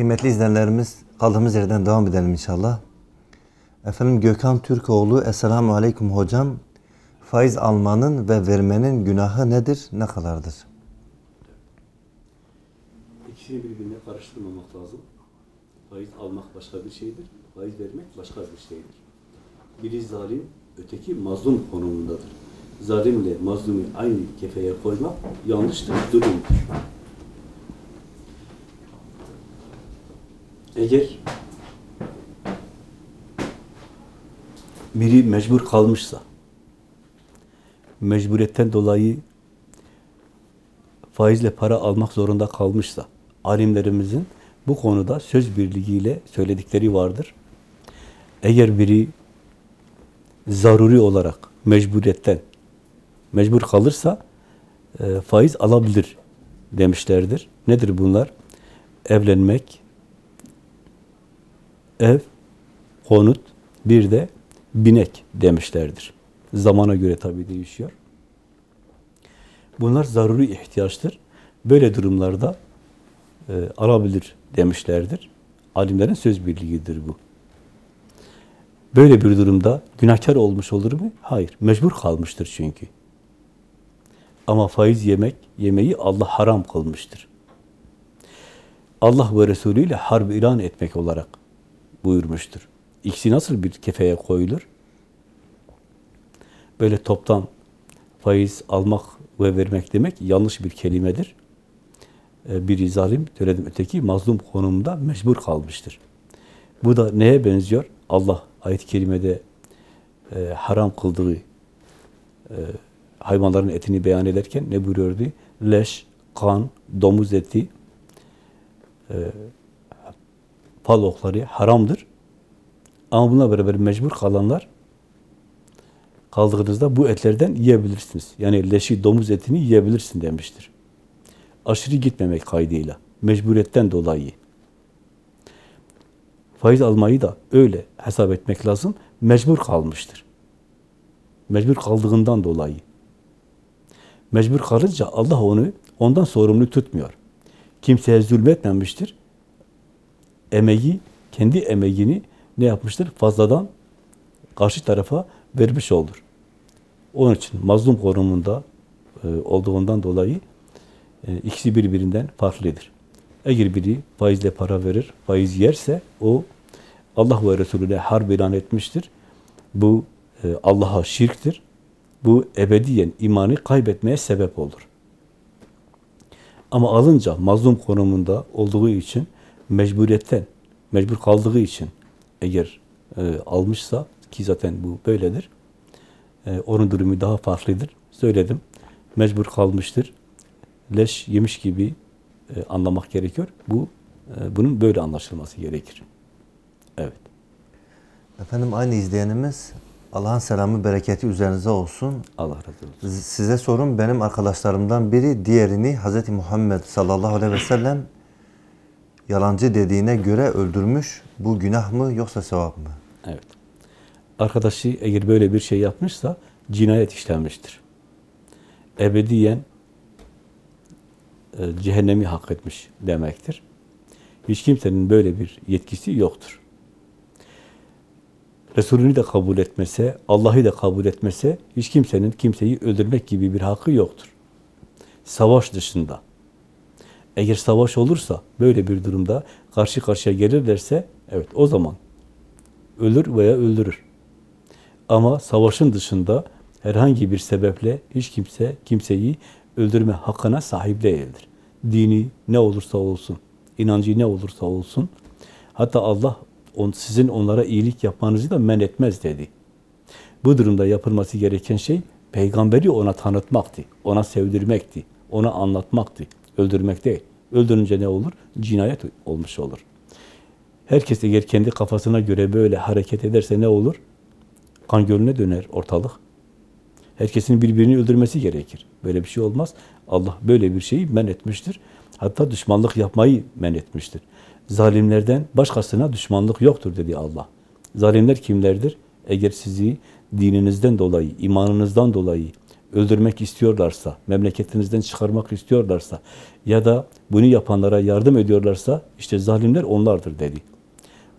Kıymetli izleyenlerimiz kaldığımız yerden devam edelim inşallah. Efendim Gökhan Türkoğlu, Esselamu Aleyküm hocam. Faiz almanın ve vermenin günahı nedir, ne kadardır? İkisini birbirine karıştırmamak lazım. Faiz almak başka bir şeydir, faiz vermek başka bir şeydir. Biri zalim, öteki mazlum konumundadır. Zalimle mazlumu aynı kefeye koymak yanlıştır, zulümdür. Eğer biri mecbur kalmışsa, mecburiyetten dolayı faizle para almak zorunda kalmışsa, alimlerimizin bu konuda söz birliğiyle söyledikleri vardır. Eğer biri zaruri olarak mecburiyetten mecbur kalırsa e, faiz alabilir demişlerdir. Nedir bunlar? Evlenmek, ev, konut, bir de binek demişlerdir. Zamana göre tabii değişiyor. Bunlar zaruri ihtiyaçtır. Böyle durumlarda e, alabilir demişlerdir. Alimlerin söz birliğidir bu. Böyle bir durumda günahkar olmuş olur mu? Hayır. Mecbur kalmıştır çünkü. Ama faiz yemek, yemeği Allah haram kılmıştır. Allah ve Resulü ile harp ilan etmek olarak buyurmuştur. İkisi nasıl bir kefeye koyulur? Böyle toptan faiz almak ve vermek demek yanlış bir kelimedir. Ee, Biri zalim, söyledim öteki mazlum konumunda mecbur kalmıştır. Bu da neye benziyor? Allah ayet-i kerimede e, haram kıldığı e, hayvanların etini beyan ederken ne buyuruyordu? Leş, kan, domuz eti, e, fal okları haramdır. Ama bununla beraber mecbur kalanlar kaldığınızda bu etlerden yiyebilirsiniz. Yani leşi, domuz etini yiyebilirsin demiştir. Aşırı gitmemek kaydıyla, mecburiyetten dolayı. Faiz almayı da öyle hesap etmek lazım. Mecbur kalmıştır. Mecbur kaldığından dolayı. Mecbur kalınca Allah onu ondan sorumlu tutmuyor. Kimseye zulmetmemiştir. Emeği, kendi emeğini ne yapmıştır? Fazladan karşı tarafa vermiş olur. Onun için mazlum konumunda e, olduğundan dolayı e, ikisi birbirinden farklıdır. Eğer biri faizle para verir, faiz yerse o Allah ve Resulüne harp ilan etmiştir. Bu e, Allah'a şirktir. Bu ebediyen imanı kaybetmeye sebep olur. Ama alınca mazlum konumunda olduğu için mecburiyetten, mecbur kaldığı için eğer e, almışsa ki zaten bu böyledir. E, onun durumu daha farklıdır. Söyledim. Mecbur kalmıştır. Leş yemiş gibi e, anlamak gerekiyor. Bu e, bunun böyle anlaşılması gerekir. Evet. Efendim aynı izleyenimiz Allah'ın selamı, bereketi üzerinize olsun. Allah razı olsun. Size sorum benim arkadaşlarımdan biri diğerini Hz. Muhammed sallallahu aleyhi ve sellem yalancı dediğine göre öldürmüş. Bu günah mı yoksa sevap mı? Evet. Arkadaşı eğer böyle bir şey yapmışsa cinayet işlenmiştir. Ebediyen e, cehennemi hak etmiş demektir. Hiç kimsenin böyle bir yetkisi yoktur. Resulünü de kabul etmese, Allah'ı da kabul etmese hiç kimsenin kimseyi öldürmek gibi bir hakkı yoktur. Savaş dışında. Eğer savaş olursa böyle bir durumda karşı karşıya gelirlerse evet o zaman ölür veya öldürür. Ama savaşın dışında herhangi bir sebeple hiç kimse kimseyi öldürme hakkına sahip değildir. Dini ne olursa olsun, inancı ne olursa olsun, hatta Allah on, sizin onlara iyilik yapmanızı da men etmez dedi. Bu durumda yapılması gereken şey peygamberi ona tanıtmaktı, ona sevdirmekti, ona anlatmaktı, öldürmek değil. Öldürünce ne olur? Cinayet olmuş olur. Herkes eğer kendi kafasına göre böyle hareket ederse ne olur? Kan gölüne döner ortalık. Herkesin birbirini öldürmesi gerekir. Böyle bir şey olmaz. Allah böyle bir şeyi men etmiştir. Hatta düşmanlık yapmayı men etmiştir. Zalimlerden başkasına düşmanlık yoktur dedi Allah. Zalimler kimlerdir? Eğer sizi dininizden dolayı, imanınızdan dolayı öldürmek istiyorlarsa, memleketinizden çıkarmak istiyorlarsa ya da bunu yapanlara yardım ediyorlarsa işte zalimler onlardır dedi.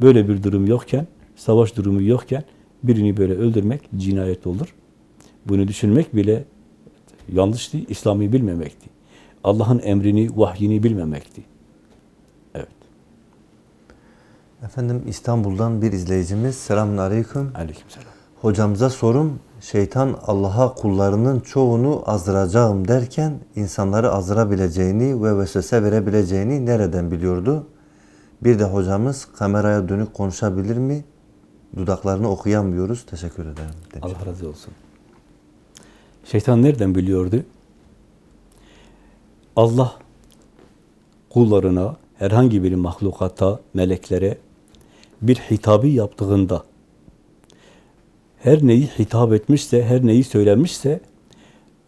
Böyle bir durum yokken, savaş durumu yokken birini böyle öldürmek cinayet olur. Bunu düşünmek bile yanlıştı, İslam'ı bilmemekti. Allah'ın emrini, vahyini bilmemekti. Evet. Efendim İstanbul'dan bir izleyicimiz. Selamun Aleyküm. Aleykümselam. Hocamıza sorum. Şeytan Allah'a kullarının çoğunu azdıracağım derken insanları azdırabileceğini ve vesvese verebileceğini nereden biliyordu? Bir de hocamız kameraya dönük konuşabilir mi? Dudaklarını okuyamıyoruz. Teşekkür ederim. demiş. Allah razı olsun. Şeytan nereden biliyordu? Allah kullarına, herhangi bir mahlukata, meleklere bir hitabı yaptığında her neyi hitap etmişse, her neyi söylemişse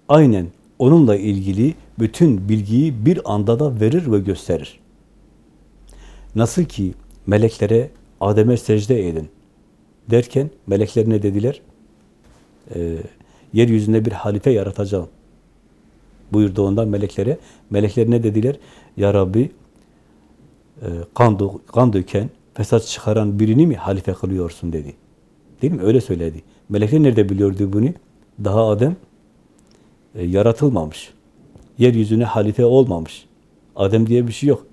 aynen onunla ilgili bütün bilgiyi bir anda da verir ve gösterir. Nasıl ki meleklere Adem'e secde edin derken melekler ne dediler? Ee, yeryüzünde bir halife yaratacağım buyurdu ondan meleklere. Melekler ne dediler? Ya Rabbi e, kan, kan döken, fesat çıkaran birini mi halife kılıyorsun dedi. Değil mi? Öyle söyledi. Melekler nerede biliyordu bunu? Daha Adem e, yaratılmamış. Yeryüzüne halife olmamış. Adem diye bir şey yok.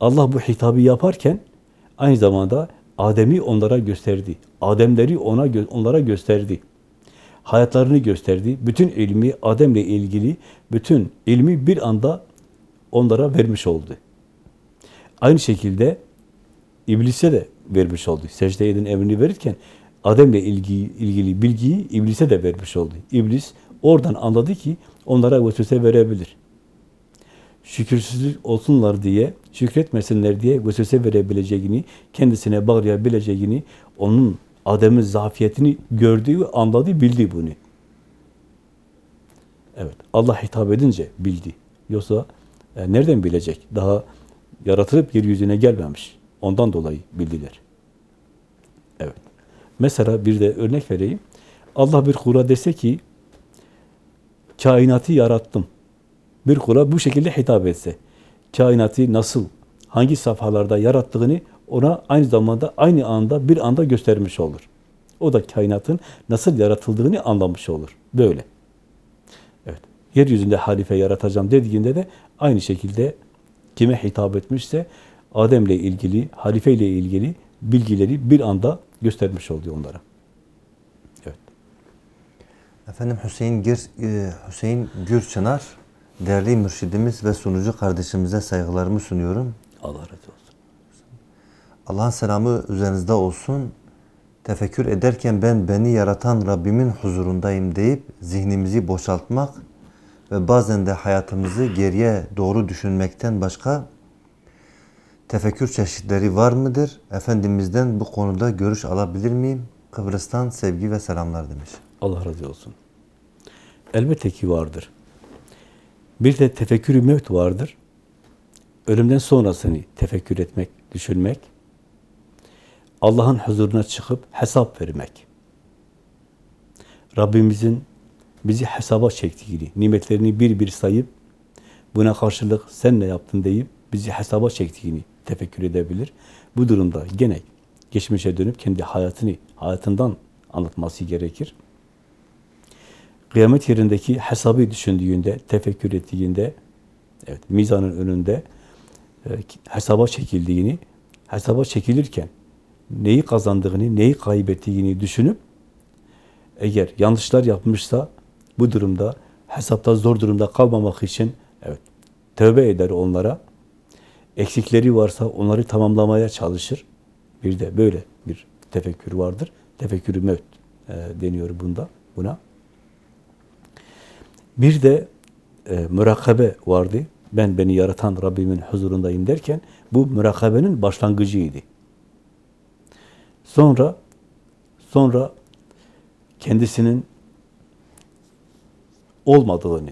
Allah bu hitabı yaparken aynı zamanda Adem'i onlara gösterdi. Ademleri ona onlara gösterdi. Hayatlarını gösterdi. Bütün ilmi Adem'le ilgili bütün ilmi bir anda onlara vermiş oldu. Aynı şekilde İblise de vermiş oldu. Secde edin emrini verirken Adem'le ilgili, ilgili bilgiyi iblise de vermiş oldu. İblis oradan anladı ki onlara vesvese verebilir. Şükürsüzlük olsunlar diye, şükretmesinler diye vesvese verebileceğini, kendisine bağlayabileceğini, onun Adem'in zafiyetini gördü, anladı, bildi bunu. Evet, Allah hitap edince bildi. Yoksa e, nereden bilecek? Daha yaratılıp yeryüzüne gelmemiş. Ondan dolayı bildiler. Evet. Mesela bir de örnek vereyim. Allah bir kula dese ki kainatı yarattım. Bir kula bu şekilde hitap etse. Kainatı nasıl, hangi safhalarda yarattığını ona aynı zamanda aynı anda bir anda göstermiş olur. O da kainatın nasıl yaratıldığını anlamış olur. Böyle. Evet. Yeryüzünde halife yaratacağım dediğinde de aynı şekilde kime hitap etmişse Adem'le ilgili, halifeyle ilgili bilgileri bir anda göstermiş oluyor onlara. Evet. Efendim Hüseyin Gür, e, Hüseyin Gürçınar değerli mürşidimiz ve sunucu kardeşimize saygılarımı sunuyorum. Allah razı olsun. Allah'ın selamı üzerinizde olsun. Tefekkür ederken ben beni yaratan Rabbimin huzurundayım deyip zihnimizi boşaltmak ve bazen de hayatımızı geriye doğru düşünmekten başka tefekkür çeşitleri var mıdır? Efendimizden bu konuda görüş alabilir miyim? Kıbrıs'tan sevgi ve selamlar demiş. Allah razı olsun. Elbette ki vardır. Bir de tefekkür-ü mevt vardır. Ölümden sonrasını tefekkür etmek, düşünmek. Allah'ın huzuruna çıkıp hesap vermek. Rabbimizin bizi hesaba çektiğini, nimetlerini bir bir sayıp buna karşılık sen ne yaptın deyip bizi hesaba çektiğini tefekkür edebilir. Bu durumda gene geçmişe dönüp kendi hayatını, hayatından anlatması gerekir. Kıyamet yerindeki hesabı düşündüğünde, tefekkür ettiğinde, evet mizanın önünde e, hesaba çekildiğini, hesaba çekilirken neyi kazandığını, neyi kaybettiğini düşünüp eğer yanlışlar yapmışsa bu durumda hesapta zor durumda kalmamak için evet tövbe eder onlara. Eksikleri varsa onları tamamlamaya çalışır. Bir de böyle bir tefekkür vardır. Tefekkürü mevt e, deniyor bunda buna. Bir de e, mürakabe vardı. Ben beni yaratan Rabbimin huzurundayım derken bu mürakabenin başlangıcıydı. Sonra sonra kendisinin olmadığını,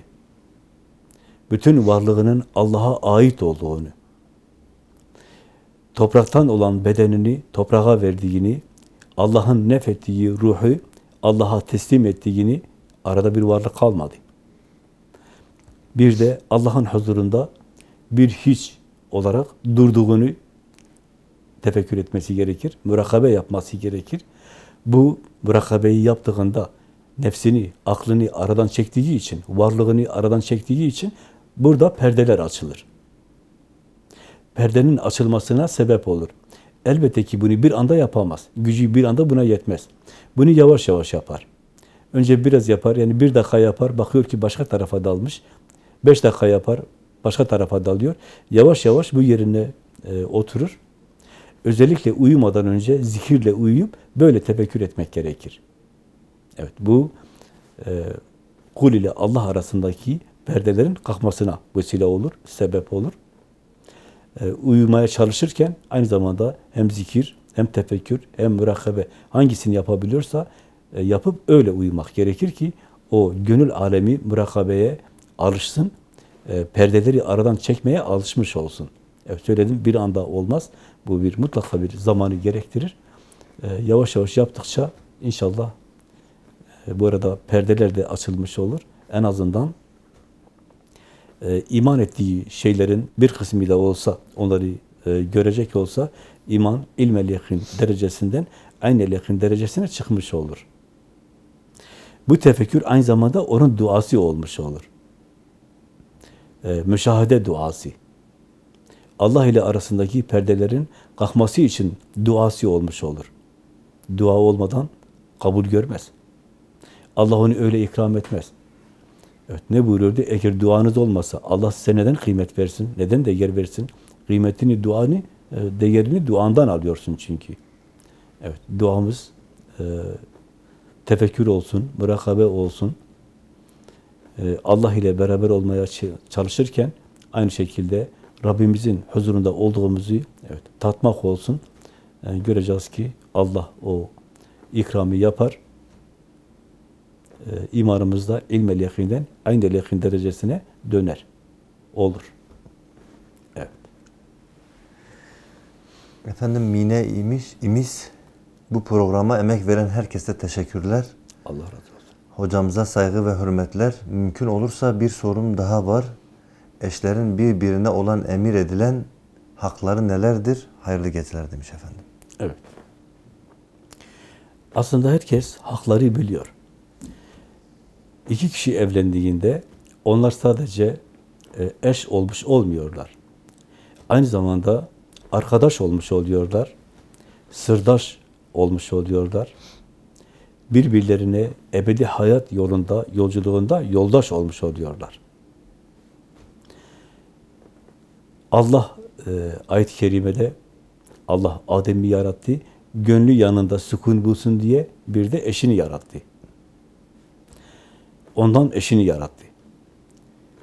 bütün varlığının Allah'a ait olduğunu, topraktan olan bedenini toprağa verdiğini, Allah'ın nefettiği ruhu Allah'a teslim ettiğini arada bir varlık kalmadı. Bir de Allah'ın huzurunda bir hiç olarak durduğunu tefekkür etmesi gerekir. Mürakabe yapması gerekir. Bu mürakabeyi yaptığında nefsini, aklını aradan çektiği için, varlığını aradan çektiği için burada perdeler açılır. Perdenin açılmasına sebep olur. Elbette ki bunu bir anda yapamaz. Gücü bir anda buna yetmez. Bunu yavaş yavaş yapar. Önce biraz yapar, yani bir dakika yapar, bakıyor ki başka tarafa dalmış. Beş dakika yapar, başka tarafa dalıyor. Yavaş yavaş bu yerine e, oturur. Özellikle uyumadan önce zikirle uyuyup böyle tefekkür etmek gerekir. Evet, bu e, kul ile Allah arasındaki perdelerin kalkmasına vesile olur, sebep olur. E, uyumaya çalışırken aynı zamanda hem zikir, hem tefekkür, hem mürakabe hangisini yapabiliyorsa e, yapıp öyle uyumak gerekir ki o gönül alemi mürakabeye alışsın, e, perdeleri aradan çekmeye alışmış olsun. Evet söyledim bir anda olmaz. Bu bir mutlaka bir zamanı gerektirir. Yavaş yavaş yaptıkça inşallah bu arada perdeler de açılmış olur. En azından e, iman ettiği şeylerin bir kısmı da olsa onları e, görecek olsa iman ilmel yakın derecesinden aynel yakın derecesine çıkmış olur. Bu tefekkür aynı zamanda onun duası olmuş olur. E, müşahede duası. Allah ile arasındaki perdelerin kalkması için duası olmuş olur. Dua olmadan kabul görmez. Allah onu öyle ikram etmez. Evet, ne buyuruyordu? Eğer duanız olmasa Allah size neden kıymet versin? Neden değer versin? Kıymetini, duanı, e, değerini duandan alıyorsun çünkü. Evet, duamız e, tefekkür olsun, mürakabe olsun. E, Allah ile beraber olmaya çalışırken aynı şekilde Rabbimizin huzurunda olduğumuzu evet, tatmak olsun. E, göreceğiz ki Allah o ikramı yapar. E, imanımız da ilmel yakinden aynı yakin derecesine döner. Olur. Evet. Efendim Mine İmiş, İmis bu programa emek veren herkese teşekkürler. Allah razı olsun. Hocamıza saygı ve hürmetler. Mümkün olursa bir sorum daha var. Eşlerin birbirine olan emir edilen hakları nelerdir? Hayırlı geceler demiş efendim. Evet. Aslında herkes hakları biliyor. İki kişi evlendiğinde onlar sadece e, eş olmuş olmuyorlar. Aynı zamanda arkadaş olmuş oluyorlar. Sırdaş olmuş oluyorlar. Birbirlerine ebedi hayat yolunda, yolculuğunda yoldaş olmuş oluyorlar. Allah e, ayet-i kerimede Allah Adem'i yarattı. Gönlü yanında sükun bulsun diye bir de eşini yarattı. Ondan eşini yarattı.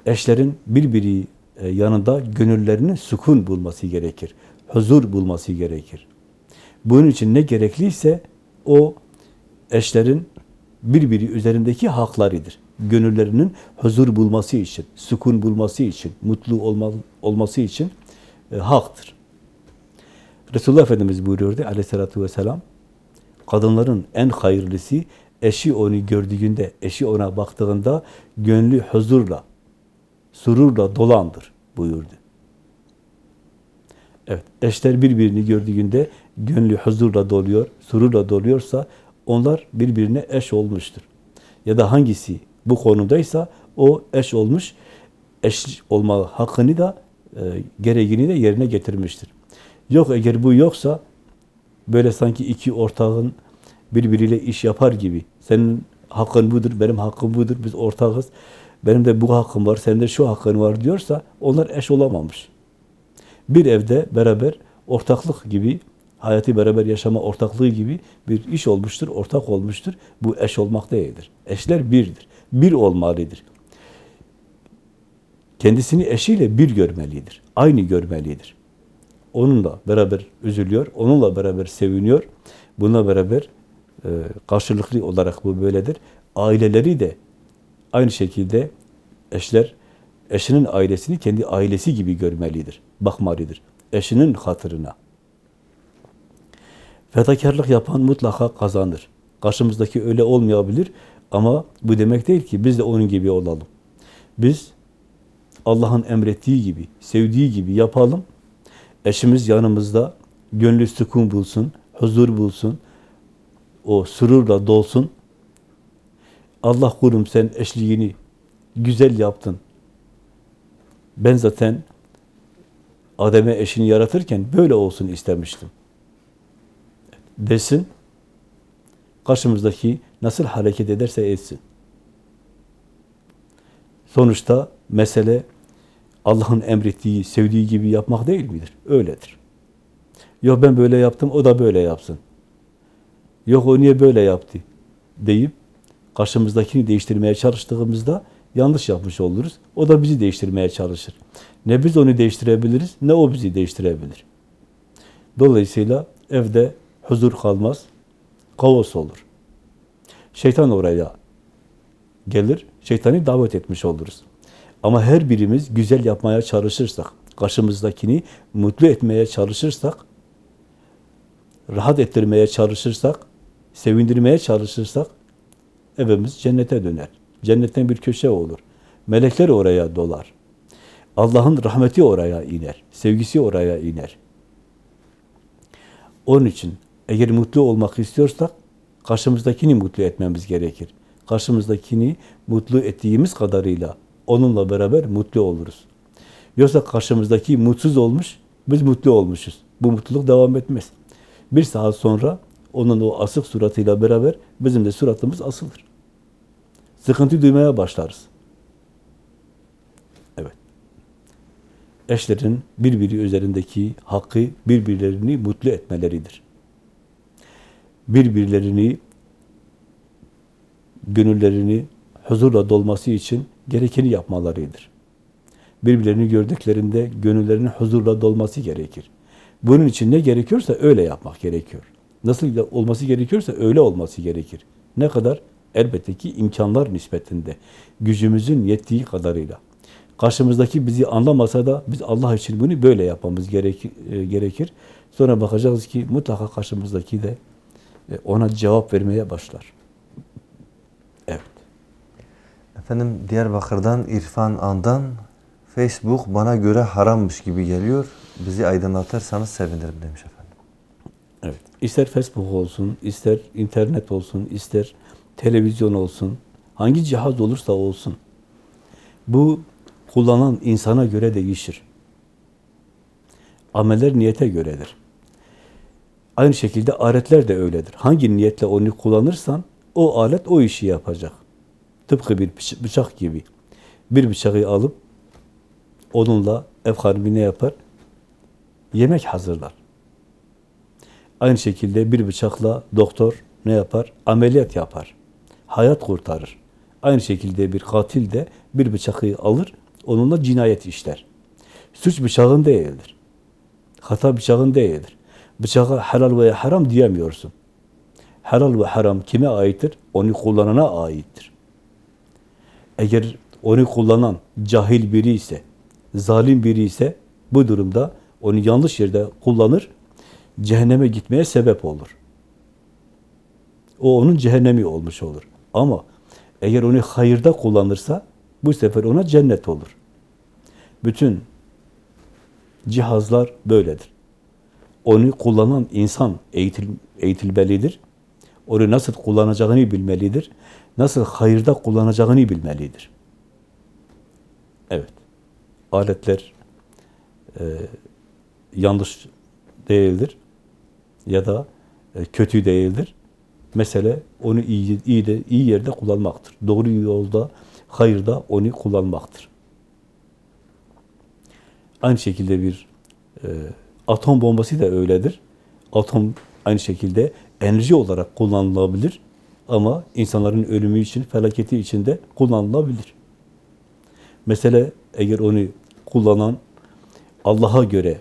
Eşlerin birbiri e, yanında gönüllerinin sükun bulması gerekir. Huzur bulması gerekir. Bunun için ne gerekliyse o eşlerin birbiri üzerindeki haklarıdır. Gönüllerinin huzur bulması için, sükun bulması için, mutlu olma, olması için e, haktır. Resulullah Efendimiz buyuruyordu aleyhissalatü vesselam, kadınların en hayırlısı eşi onu gördüğünde, eşi ona baktığında gönlü huzurla, sururla dolandır buyurdu. Evet, eşler birbirini gördüğünde gönlü huzurla doluyor, sururla doluyorsa onlar birbirine eş olmuştur. Ya da hangisi bu konumdaysa o eş olmuş, eş olma hakkını da e, gereğini de yerine getirmiştir. Yok eğer bu yoksa böyle sanki iki ortağın birbiriyle iş yapar gibi. Senin hakkın budur, benim hakkım budur, biz ortağız. Benim de bu hakkım var, senin de şu hakkın var diyorsa onlar eş olamamış. Bir evde beraber ortaklık gibi, hayatı beraber yaşama ortaklığı gibi bir iş olmuştur, ortak olmuştur. Bu eş olmak değildir. Eşler birdir. Bir olmalıdır. Kendisini eşiyle bir görmelidir. Aynı görmelidir. Onunla beraber üzülüyor, onunla beraber seviniyor. Bununla beraber e, karşılıklı olarak bu böyledir. Aileleri de aynı şekilde eşler eşinin ailesini kendi ailesi gibi görmelidir, bakmalıdır. Eşinin hatırına. Fedakarlık yapan mutlaka kazanır. Karşımızdaki öyle olmayabilir ama bu demek değil ki biz de onun gibi olalım. Biz Allah'ın emrettiği gibi, sevdiği gibi yapalım. Eşimiz yanımızda, gönlü sükun bulsun, huzur bulsun, o sürurla dolsun. Allah kurum sen eşliğini güzel yaptın. Ben zaten Adem'e eşini yaratırken böyle olsun istemiştim. Desin, karşımızdaki nasıl hareket ederse etsin. Sonuçta mesele Allah'ın emrettiği, sevdiği gibi yapmak değil midir? Öyledir. Yok ben böyle yaptım, o da böyle yapsın. Yok o niye böyle yaptı deyip karşımızdakini değiştirmeye çalıştığımızda yanlış yapmış oluruz. O da bizi değiştirmeye çalışır. Ne biz onu değiştirebiliriz, ne o bizi değiştirebilir. Dolayısıyla evde huzur kalmaz, kaos olur. Şeytan oraya gelir, şeytanı davet etmiş oluruz. Ama her birimiz güzel yapmaya çalışırsak, karşımızdakini mutlu etmeye çalışırsak, rahat ettirmeye çalışırsak, sevindirmeye çalışırsak, evimiz cennete döner. Cennetten bir köşe olur. Melekler oraya dolar. Allah'ın rahmeti oraya iner. Sevgisi oraya iner. Onun için eğer mutlu olmak istiyorsak karşımızdakini mutlu etmemiz gerekir. Karşımızdakini mutlu ettiğimiz kadarıyla onunla beraber mutlu oluruz. Yoksa karşımızdaki mutsuz olmuş, biz mutlu olmuşuz. Bu mutluluk devam etmez. Bir saat sonra onun o asık suratıyla beraber bizim de suratımız asılır. Sıkıntı duymaya başlarız. Evet. Eşlerin birbiri üzerindeki hakkı birbirlerini mutlu etmeleridir. Birbirlerini gönüllerini huzurla dolması için gerekeni yapmalarıdır. Birbirlerini gördüklerinde gönüllerinin huzurla dolması gerekir. Bunun için ne gerekiyorsa öyle yapmak gerekiyor. Nasıl olması gerekiyorsa öyle olması gerekir. Ne kadar? Elbette ki imkanlar nispetinde. Gücümüzün yettiği kadarıyla. Karşımızdaki bizi anlamasa da biz Allah için bunu böyle yapmamız e, gerekir. Sonra bakacağız ki mutlaka karşımızdaki de e, ona cevap vermeye başlar. Evet. Efendim Diyarbakır'dan İrfan Andan Facebook bana göre harammış gibi geliyor. Bizi aydınlatırsanız sevinirim demiş efendim. İster Facebook olsun, ister internet olsun, ister televizyon olsun, hangi cihaz olursa olsun. Bu kullanan insana göre değişir. Ameller niyete göredir. Aynı şekilde aletler de öyledir. Hangi niyetle onu kullanırsan o alet o işi yapacak. Tıpkı bir bıç- bıçak gibi. Bir bıçağı alıp onunla ev hanımı ne yapar? Yemek hazırlar. Aynı şekilde bir bıçakla doktor ne yapar? Ameliyat yapar. Hayat kurtarır. Aynı şekilde bir katil de bir bıçağı alır, onunla cinayet işler. Suç bıçağın değildir. Hata bıçağın değildir. Bıçağa helal veya haram diyemiyorsun. Helal ve haram kime aittir? Onu kullanana aittir. Eğer onu kullanan cahil biri ise, zalim biri ise bu durumda onu yanlış yerde kullanır, cehenneme gitmeye sebep olur. O onun cehennemi olmuş olur. Ama eğer onu hayırda kullanırsa bu sefer ona cennet olur. Bütün cihazlar böyledir. Onu kullanan insan eğitil, eğitilmelidir. Onu nasıl kullanacağını bilmelidir. Nasıl hayırda kullanacağını bilmelidir. Evet. Aletler e, yanlış değildir ya da e, kötü değildir. Mesele onu iyi, iyi de iyi yerde kullanmaktır. Doğru yolda, hayırda onu kullanmaktır. Aynı şekilde bir e, atom bombası da öyledir. Atom aynı şekilde enerji olarak kullanılabilir ama insanların ölümü için, felaketi için de kullanılabilir. Mesele eğer onu kullanan Allah'a göre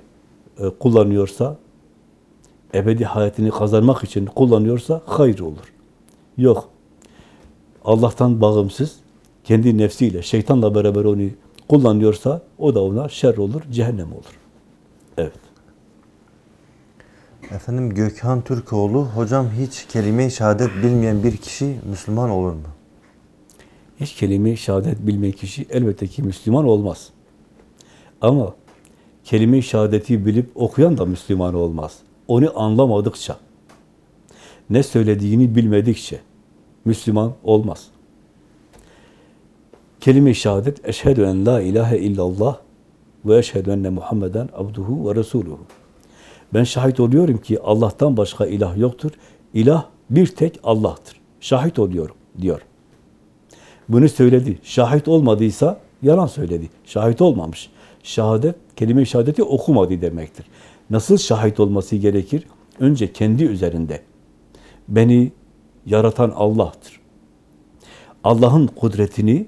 e, kullanıyorsa, ebedi hayatını kazanmak için kullanıyorsa hayır olur. Yok. Allah'tan bağımsız, kendi nefsiyle, şeytanla beraber onu kullanıyorsa o da ona şer olur, cehennem olur. Evet. Efendim Gökhan Türkoğlu, hocam hiç kelime-i şehadet bilmeyen bir kişi Müslüman olur mu? Hiç kelime-i şehadet bilmeyen kişi elbette ki Müslüman olmaz. Ama kelime-i şehadeti bilip okuyan da Müslüman olmaz. Onu anlamadıkça, ne söylediğini bilmedikçe Müslüman olmaz. Kelime-i şehadet, eşhedü en la ilahe illallah ve eşhedü enne Muhammeden abduhu ve resuluhu. Ben şahit oluyorum ki Allah'tan başka ilah yoktur. İlah bir tek Allah'tır. Şahit oluyorum diyor. Bunu söyledi. Şahit olmadıysa yalan söyledi. Şahit olmamış. Şehadet, kelime-i şehadeti okumadı demektir. Nasıl şahit olması gerekir? Önce kendi üzerinde. Beni yaratan Allah'tır. Allah'ın kudretini,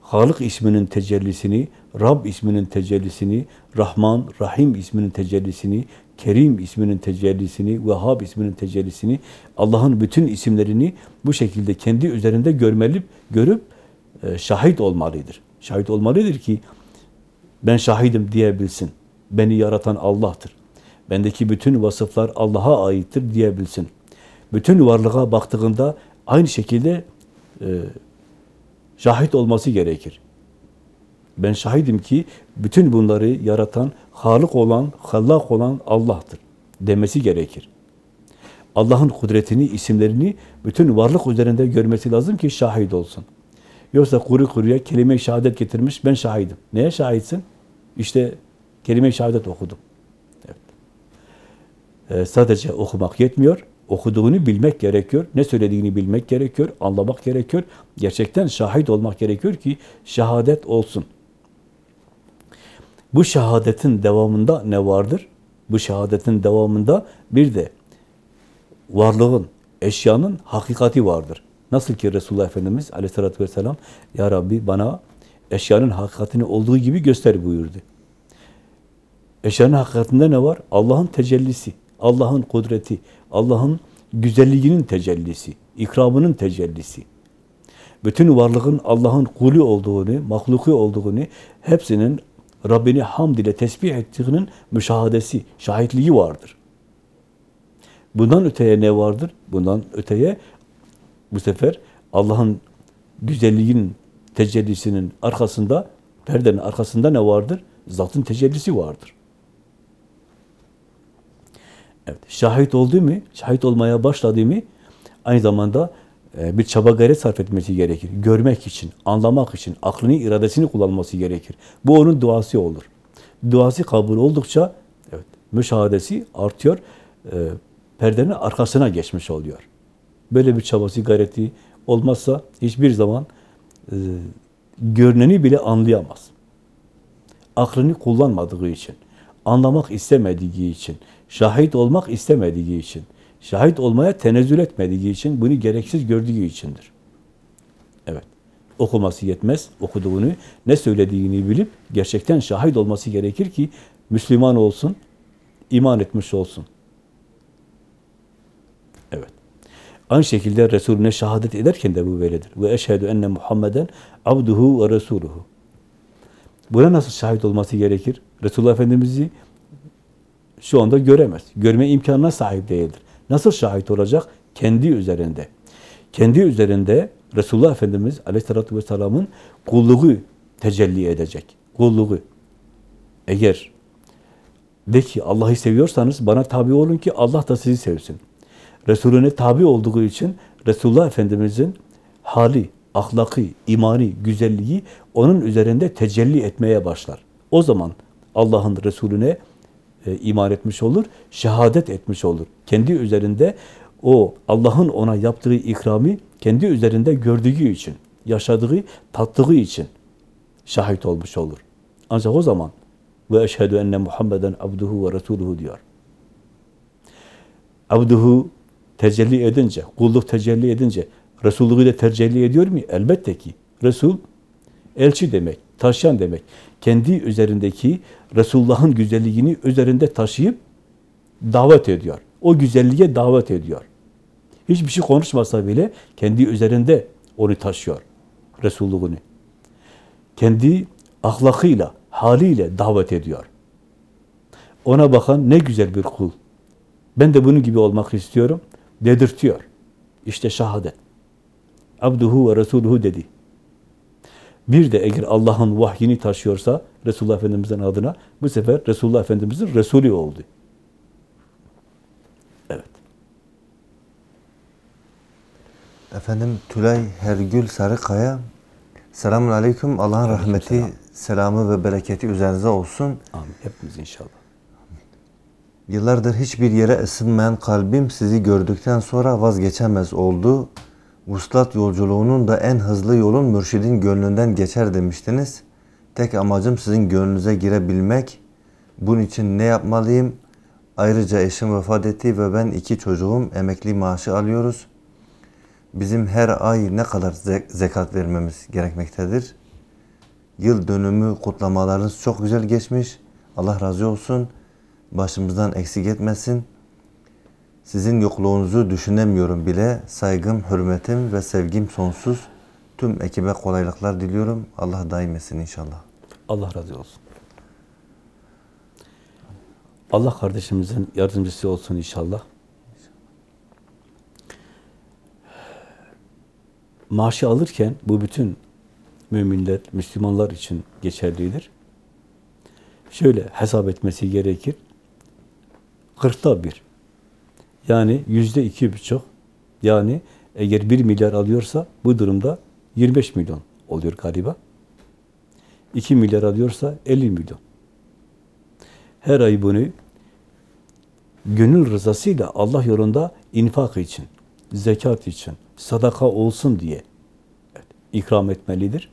Halık isminin tecellisini, Rab isminin tecellisini, Rahman, Rahim isminin tecellisini, Kerim isminin tecellisini, Vehhab isminin tecellisini, Allah'ın bütün isimlerini bu şekilde kendi üzerinde görmeli, görüp e, şahit olmalıdır. Şahit olmalıdır ki ben şahidim diyebilsin. Beni yaratan Allah'tır. Bendeki bütün vasıflar Allah'a aittir diyebilsin. Bütün varlığa baktığında aynı şekilde e, şahit olması gerekir. Ben şahidim ki bütün bunları yaratan, Halık olan, Hallak olan Allah'tır demesi gerekir. Allah'ın kudretini, isimlerini bütün varlık üzerinde görmesi lazım ki şahit olsun. Yoksa kuru kuruya kelime-i şehadet getirmiş, ben şahidim. Neye şahitsin? İşte kelime-i şehadet okudum. Evet. Ee, sadece okumak yetmiyor, okuduğunu bilmek gerekiyor, ne söylediğini bilmek gerekiyor, anlamak gerekiyor. Gerçekten şahit olmak gerekiyor ki şehadet olsun. Bu şehadetin devamında ne vardır? Bu şehadetin devamında bir de varlığın, eşyanın hakikati vardır. Nasıl ki Resulullah Efendimiz aleyhissalatü vesselam Ya Rabbi bana eşyanın hakikatini olduğu gibi göster buyurdu. Eşyanın hakikatinde ne var? Allah'ın tecellisi, Allah'ın kudreti, Allah'ın güzelliğinin tecellisi, ikramının tecellisi. Bütün varlığın Allah'ın kulü olduğunu, mahluku olduğunu, hepsinin Rabbini hamd ile tesbih ettiğinin müşahadesi, şahitliği vardır. Bundan öteye ne vardır? Bundan öteye bu sefer Allah'ın güzelliğinin tecellisinin arkasında, perdenin arkasında ne vardır? Zatın tecellisi vardır. Evet, şahit oldu mu, şahit olmaya başladı mı, aynı zamanda e, bir çaba gayret sarf etmesi gerekir. Görmek için, anlamak için, aklını, iradesini kullanması gerekir. Bu onun duası olur. Duası kabul oldukça, evet, müşahadesi artıyor, e, perdenin arkasına geçmiş oluyor. Böyle bir çabası, gayreti olmazsa hiçbir zaman e, görüneni bile anlayamaz. Aklını kullanmadığı için, anlamak istemediği için, şahit olmak istemediği için, şahit olmaya tenezzül etmediği için, bunu gereksiz gördüğü içindir. Evet. Okuması yetmez, okuduğunu, ne söylediğini bilip gerçekten şahit olması gerekir ki Müslüman olsun, iman etmiş olsun. Evet. Aynı şekilde Resulüne şehadet ederken de bu böyledir. Ve eşhedü enne Muhammeden abduhu ve resuluhu. Buna nasıl şahit olması gerekir? Resulullah Efendimiz'i şu anda göremez. Görme imkanına sahip değildir. Nasıl şahit olacak? Kendi üzerinde. Kendi üzerinde Resulullah Efendimiz Aleyhisselatü Vesselam'ın kulluğu tecelli edecek. Kulluğu. Eğer de ki Allah'ı seviyorsanız bana tabi olun ki Allah da sizi sevsin. Resulüne tabi olduğu için Resulullah Efendimiz'in hali, ahlakı, imani, güzelliği onun üzerinde tecelli etmeye başlar. O zaman Allah'ın Resulüne e, iman etmiş olur, şehadet etmiş olur. Kendi üzerinde o Allah'ın ona yaptığı ikrami kendi üzerinde gördüğü için, yaşadığı, tattığı için şahit olmuş olur. Ancak o zaman ve eşhedü enne Muhammeden abduhu ve resuluhu diyor. Abduhu tecelli edince, kulluk tecelli edince Resulluğu da tecelli ediyor mu? Elbette ki. Resul elçi demek, taşıyan demek. Kendi üzerindeki Resulullah'ın güzelliğini üzerinde taşıyıp davet ediyor. O güzelliğe davet ediyor. Hiçbir şey konuşmasa bile kendi üzerinde onu taşıyor. Resulluğunu. Kendi ahlakıyla, haliyle davet ediyor. Ona bakan ne güzel bir kul. Ben de bunun gibi olmak istiyorum. Dedirtiyor. İşte şehadet. Abduhu ve Resuluhu dedi. Bir de eğer Allah'ın vahyini taşıyorsa Resulullah Efendimiz'in adına bu sefer Resulullah Efendimiz'in Resulü oldu. Evet. Efendim Tülay Hergül Sarıkaya Selamun Aleyküm. Allah'ın rahmeti, selamı ve bereketi üzerinize olsun. Amin. Hepimiz inşallah. Yıllardır hiçbir yere ısınmayan kalbim sizi gördükten sonra vazgeçemez oldu. Vuslat yolculuğunun da en hızlı yolun mürşidin gönlünden geçer demiştiniz. Tek amacım sizin gönlünüze girebilmek. Bunun için ne yapmalıyım? Ayrıca eşim vefat etti ve ben iki çocuğum emekli maaşı alıyoruz. Bizim her ay ne kadar ze- zekat vermemiz gerekmektedir? Yıl dönümü kutlamalarınız çok güzel geçmiş. Allah razı olsun. Başımızdan eksik etmesin. Sizin yokluğunuzu düşünemiyorum bile. Saygım, hürmetim ve sevgim sonsuz. Tüm ekibe kolaylıklar diliyorum. Allah daim etsin inşallah. Allah razı olsun. Allah kardeşimizin yardımcısı olsun inşallah. Maaşı alırken bu bütün müminler, Müslümanlar için geçerlidir. Şöyle hesap etmesi gerekir. Kırkta bir. Yani yüzde iki buçuk. Yani eğer bir milyar alıyorsa bu durumda 25 milyon oluyor galiba. 2 milyar alıyorsa 50 milyon. Her ay bunu gönül rızasıyla Allah yolunda infak için, zekat için, sadaka olsun diye evet, ikram etmelidir.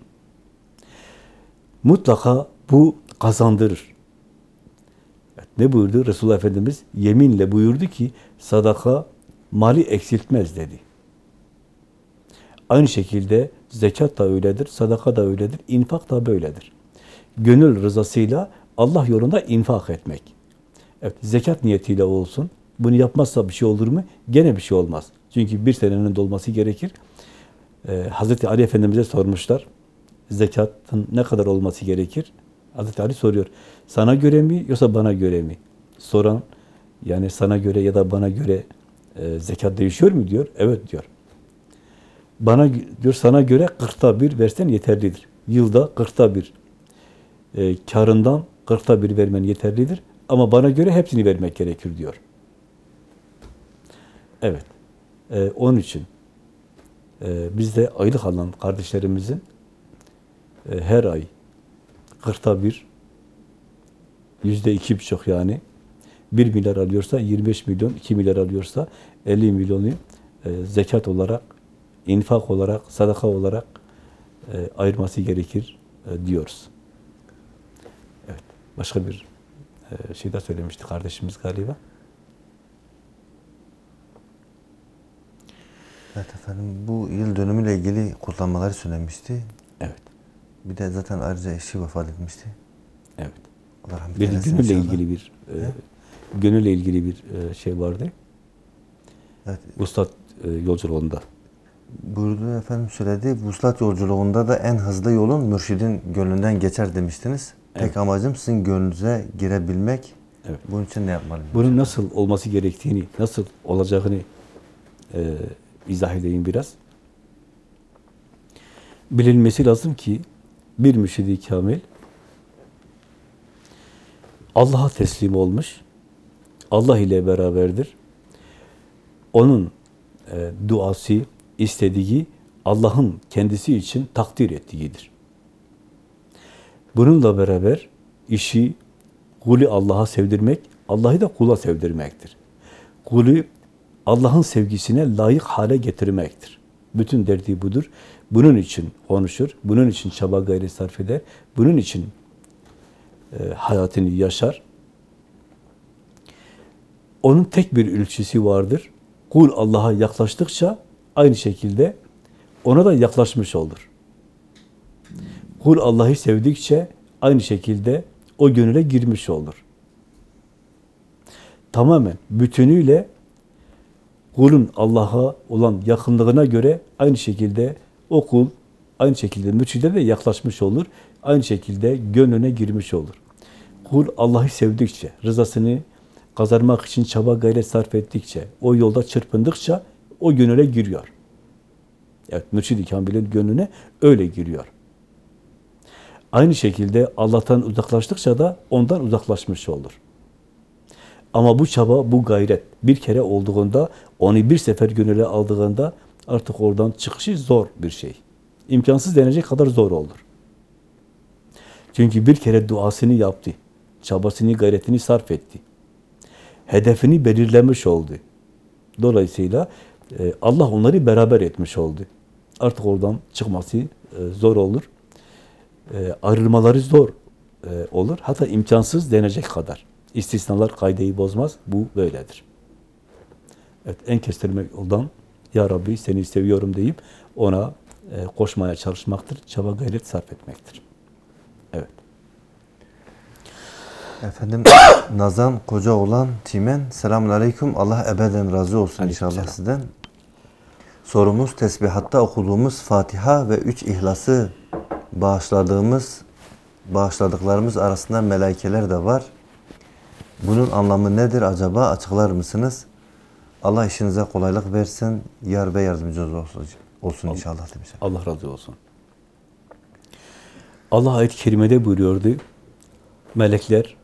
Mutlaka bu kazandırır. Ne buyurdu? Resulullah Efendimiz yeminle buyurdu ki sadaka mali eksiltmez dedi. Aynı şekilde zekat da öyledir, sadaka da öyledir, infak da böyledir. Gönül rızasıyla Allah yolunda infak etmek. Evet, zekat niyetiyle olsun. Bunu yapmazsa bir şey olur mu? Gene bir şey olmaz. Çünkü bir senenin dolması gerekir. Ee, Hazreti Ali Efendimiz'e sormuşlar. Zekatın ne kadar olması gerekir? Hazreti Ali soruyor. Sana göre mi yoksa bana göre mi? Soran yani sana göre ya da bana göre e, zekat değişiyor mu diyor. Evet diyor. Bana diyor sana göre kırkta bir versen yeterlidir. Yılda kırkta bir e, karından kırkta bir vermen yeterlidir. Ama bana göre hepsini vermek gerekir diyor. Evet. E, onun için e, biz de aylık alan kardeşlerimizin e, her ay kırkta bir yüzde iki buçuk yani bir milyar alıyorsa 25 milyon, 2 milyar alıyorsa 50 milyonu e, zekat olarak, infak olarak, sadaka olarak e, ayırması gerekir e, diyoruz. Evet. Başka bir e, şey de söylemişti kardeşimiz galiba. Evet efendim bu yıl dönümüyle ilgili kutlamaları söylemişti. Evet. Bir de zaten ayrıca eşi vefat etmişti. Evet. Allah rahmet Bir eylesin gönülle inşallah. ilgili bir e, gönülle ilgili bir e, şey vardı. Evet, Ustad e, yolculuğunda. buyurdu efendim söyledi. Vuslat yolculuğunda da en hızlı yolun mürşidin gönlünden geçer demiştiniz. Evet. Tek amacım sizin gönlünüze girebilmek. Evet. Bunun için ne yapmalıyım? Bunun nasıl olması gerektiğini, nasıl olacağını e, izah edeyim biraz. Bilinmesi lazım ki bir mürşidi kamil Allah'a teslim olmuş, Allah ile beraberdir. Onun e, duası, istediği Allah'ın kendisi için takdir ettiğidir. Bununla beraber işi kulü Allah'a sevdirmek, Allah'ı da kula sevdirmektir. Kulü Allah'ın sevgisine layık hale getirmektir. Bütün derdi budur. Bunun için konuşur, bunun için çaba gayret sarf eder, bunun için e, hayatını yaşar. Onun tek bir ölçüsü vardır. Kul Allah'a yaklaştıkça aynı şekilde ona da yaklaşmış olur. Kul Allah'ı sevdikçe aynı şekilde o gönüle girmiş olur. Tamamen bütünüyle kulun Allah'a olan yakınlığına göre aynı şekilde o kul aynı şekilde mürşide de yaklaşmış olur. Aynı şekilde gönlüne girmiş olur. Kul Allah'ı sevdikçe, rızasını kazanmak için çaba gayret sarf ettikçe, o yolda çırpındıkça o gönüle giriyor. Evet, mürşid-i kamilin gönlüne öyle giriyor. Aynı şekilde Allah'tan uzaklaştıkça da ondan uzaklaşmış olur. Ama bu çaba, bu gayret bir kere olduğunda, onu bir sefer gönüle aldığında artık oradan çıkışı zor bir şey. İmkansız denecek kadar zor olur. Çünkü bir kere duasını yaptı. Çabasını, gayretini sarf etti. Hedefini belirlemiş oldu. Dolayısıyla e, Allah onları beraber etmiş oldu. Artık oradan çıkması e, zor olur. E, ayrılmaları zor olur. Hatta imkansız denecek kadar. İstisnalar kaideyi bozmaz. Bu böyledir. Evet, en kestirmek yoldan Ya Rabbi seni seviyorum deyip ona e, koşmaya çalışmaktır. Çaba gayret sarf etmektir. Evet. Efendim Nazan koca olan Timen selamun aleyküm. Allah ebeden razı olsun inşallah Aleykümselam. sizden. Sorumuz tesbihatta okuduğumuz Fatiha ve üç İhlas'ı bağışladığımız bağışladıklarımız arasında melaikeler de var. Bunun anlamı nedir acaba? Açıklar mısınız? Allah işinize kolaylık versin. Yar ve yardımcınız olsun, olsun inşallah demiş. Allah razı olsun. Allah ayet-i kerimede buyuruyordu. Melekler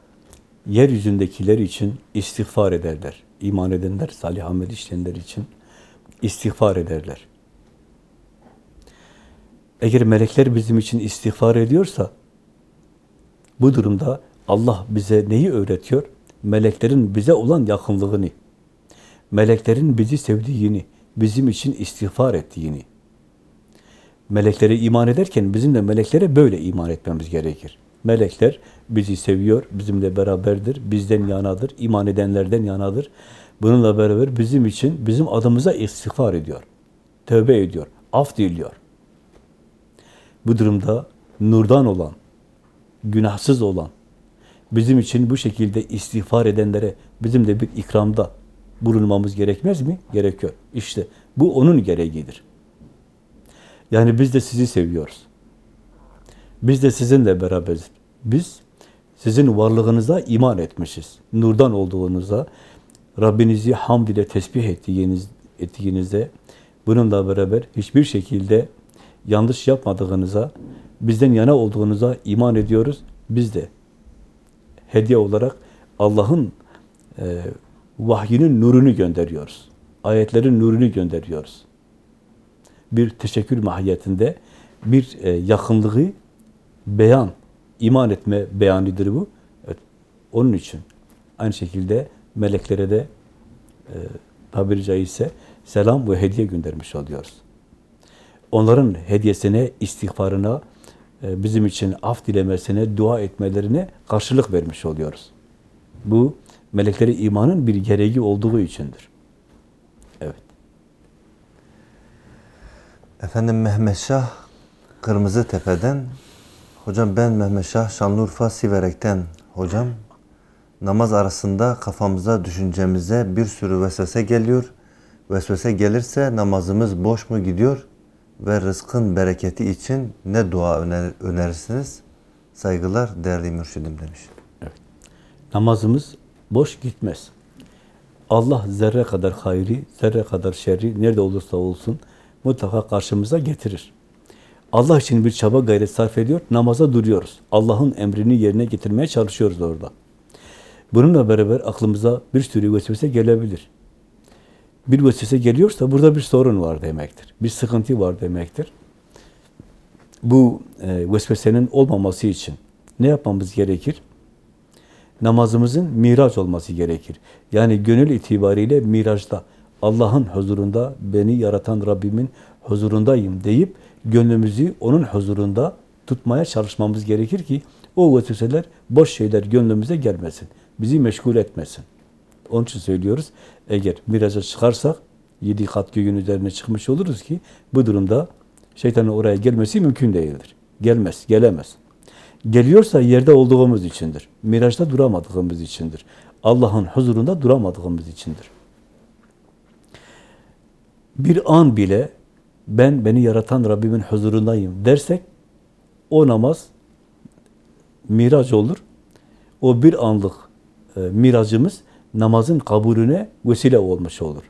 yeryüzündekiler için istiğfar ederler. İman edenler, salih amel işleyenler için istiğfar ederler. Eğer melekler bizim için istiğfar ediyorsa bu durumda Allah bize neyi öğretiyor? Meleklerin bize olan yakınlığını, meleklerin bizi sevdiğini, bizim için istiğfar ettiğini. Meleklere iman ederken bizim de meleklere böyle iman etmemiz gerekir. Melekler bizi seviyor, bizimle beraberdir, bizden yanadır, iman edenlerden yanadır. Bununla beraber bizim için, bizim adımıza istiğfar ediyor. Tövbe ediyor, af diliyor. Bu durumda nurdan olan, günahsız olan, bizim için bu şekilde istiğfar edenlere bizim de bir ikramda bulunmamız gerekmez mi? Gerekiyor. İşte bu onun gereğidir. Yani biz de sizi seviyoruz. Biz de sizinle beraberiz. Biz sizin varlığınıza iman etmişiz. Nurdan olduğunuza, Rabbinizi hamd ile tesbih ettiğiniz, ettiğinizde bununla beraber hiçbir şekilde yanlış yapmadığınıza, bizden yana olduğunuza iman ediyoruz. Biz de hediye olarak Allah'ın e, vahyinin nurunu gönderiyoruz. Ayetlerin nurunu gönderiyoruz. Bir teşekkür mahiyetinde bir e, yakınlığı beyan, iman etme beyanıdır bu. Evet. Onun için aynı şekilde meleklere de e, tabiri caizse selam ve hediye göndermiş oluyoruz. Onların hediyesine, istiğfarına, e, bizim için af dilemesine, dua etmelerine karşılık vermiş oluyoruz. Bu meleklere imanın bir gereği olduğu içindir. Evet. Efendim Mehmet Şah Kırmızı Tepe'den Hocam ben Mehmet Şah Şanlıurfa Siverek'ten hocam namaz arasında kafamıza düşüncemize bir sürü vesvese geliyor. Vesvese gelirse namazımız boş mu gidiyor ve rızkın bereketi için ne dua öner önerirsiniz? Saygılar değerli mürşidim demiş. Namazımız boş gitmez. Allah zerre kadar hayri, zerre kadar şerri nerede olursa olsun mutlaka karşımıza getirir. Allah için bir çaba gayret sarf ediyor, namaza duruyoruz. Allah'ın emrini yerine getirmeye çalışıyoruz orada. Bununla beraber aklımıza bir sürü vesvese gelebilir. Bir vesvese geliyorsa burada bir sorun var demektir. Bir sıkıntı var demektir. Bu e, vesvesenin olmaması için ne yapmamız gerekir? Namazımızın miraç olması gerekir. Yani gönül itibariyle miraçta, Allah'ın huzurunda, beni yaratan Rabbimin huzurundayım deyip gönlümüzü onun huzurunda tutmaya çalışmamız gerekir ki o vesveseler, boş şeyler gönlümüze gelmesin. Bizi meşgul etmesin. Onun için söylüyoruz. Eğer miraca çıkarsak yedi kat göğün üzerine çıkmış oluruz ki bu durumda şeytanın oraya gelmesi mümkün değildir. Gelmez, gelemez. Geliyorsa yerde olduğumuz içindir. Miraçta duramadığımız içindir. Allah'ın huzurunda duramadığımız içindir. Bir an bile ben beni yaratan Rabbimin huzurundayım dersek o namaz miraç olur. O bir anlık e, miracımız namazın kabulüne vesile olmuş olur.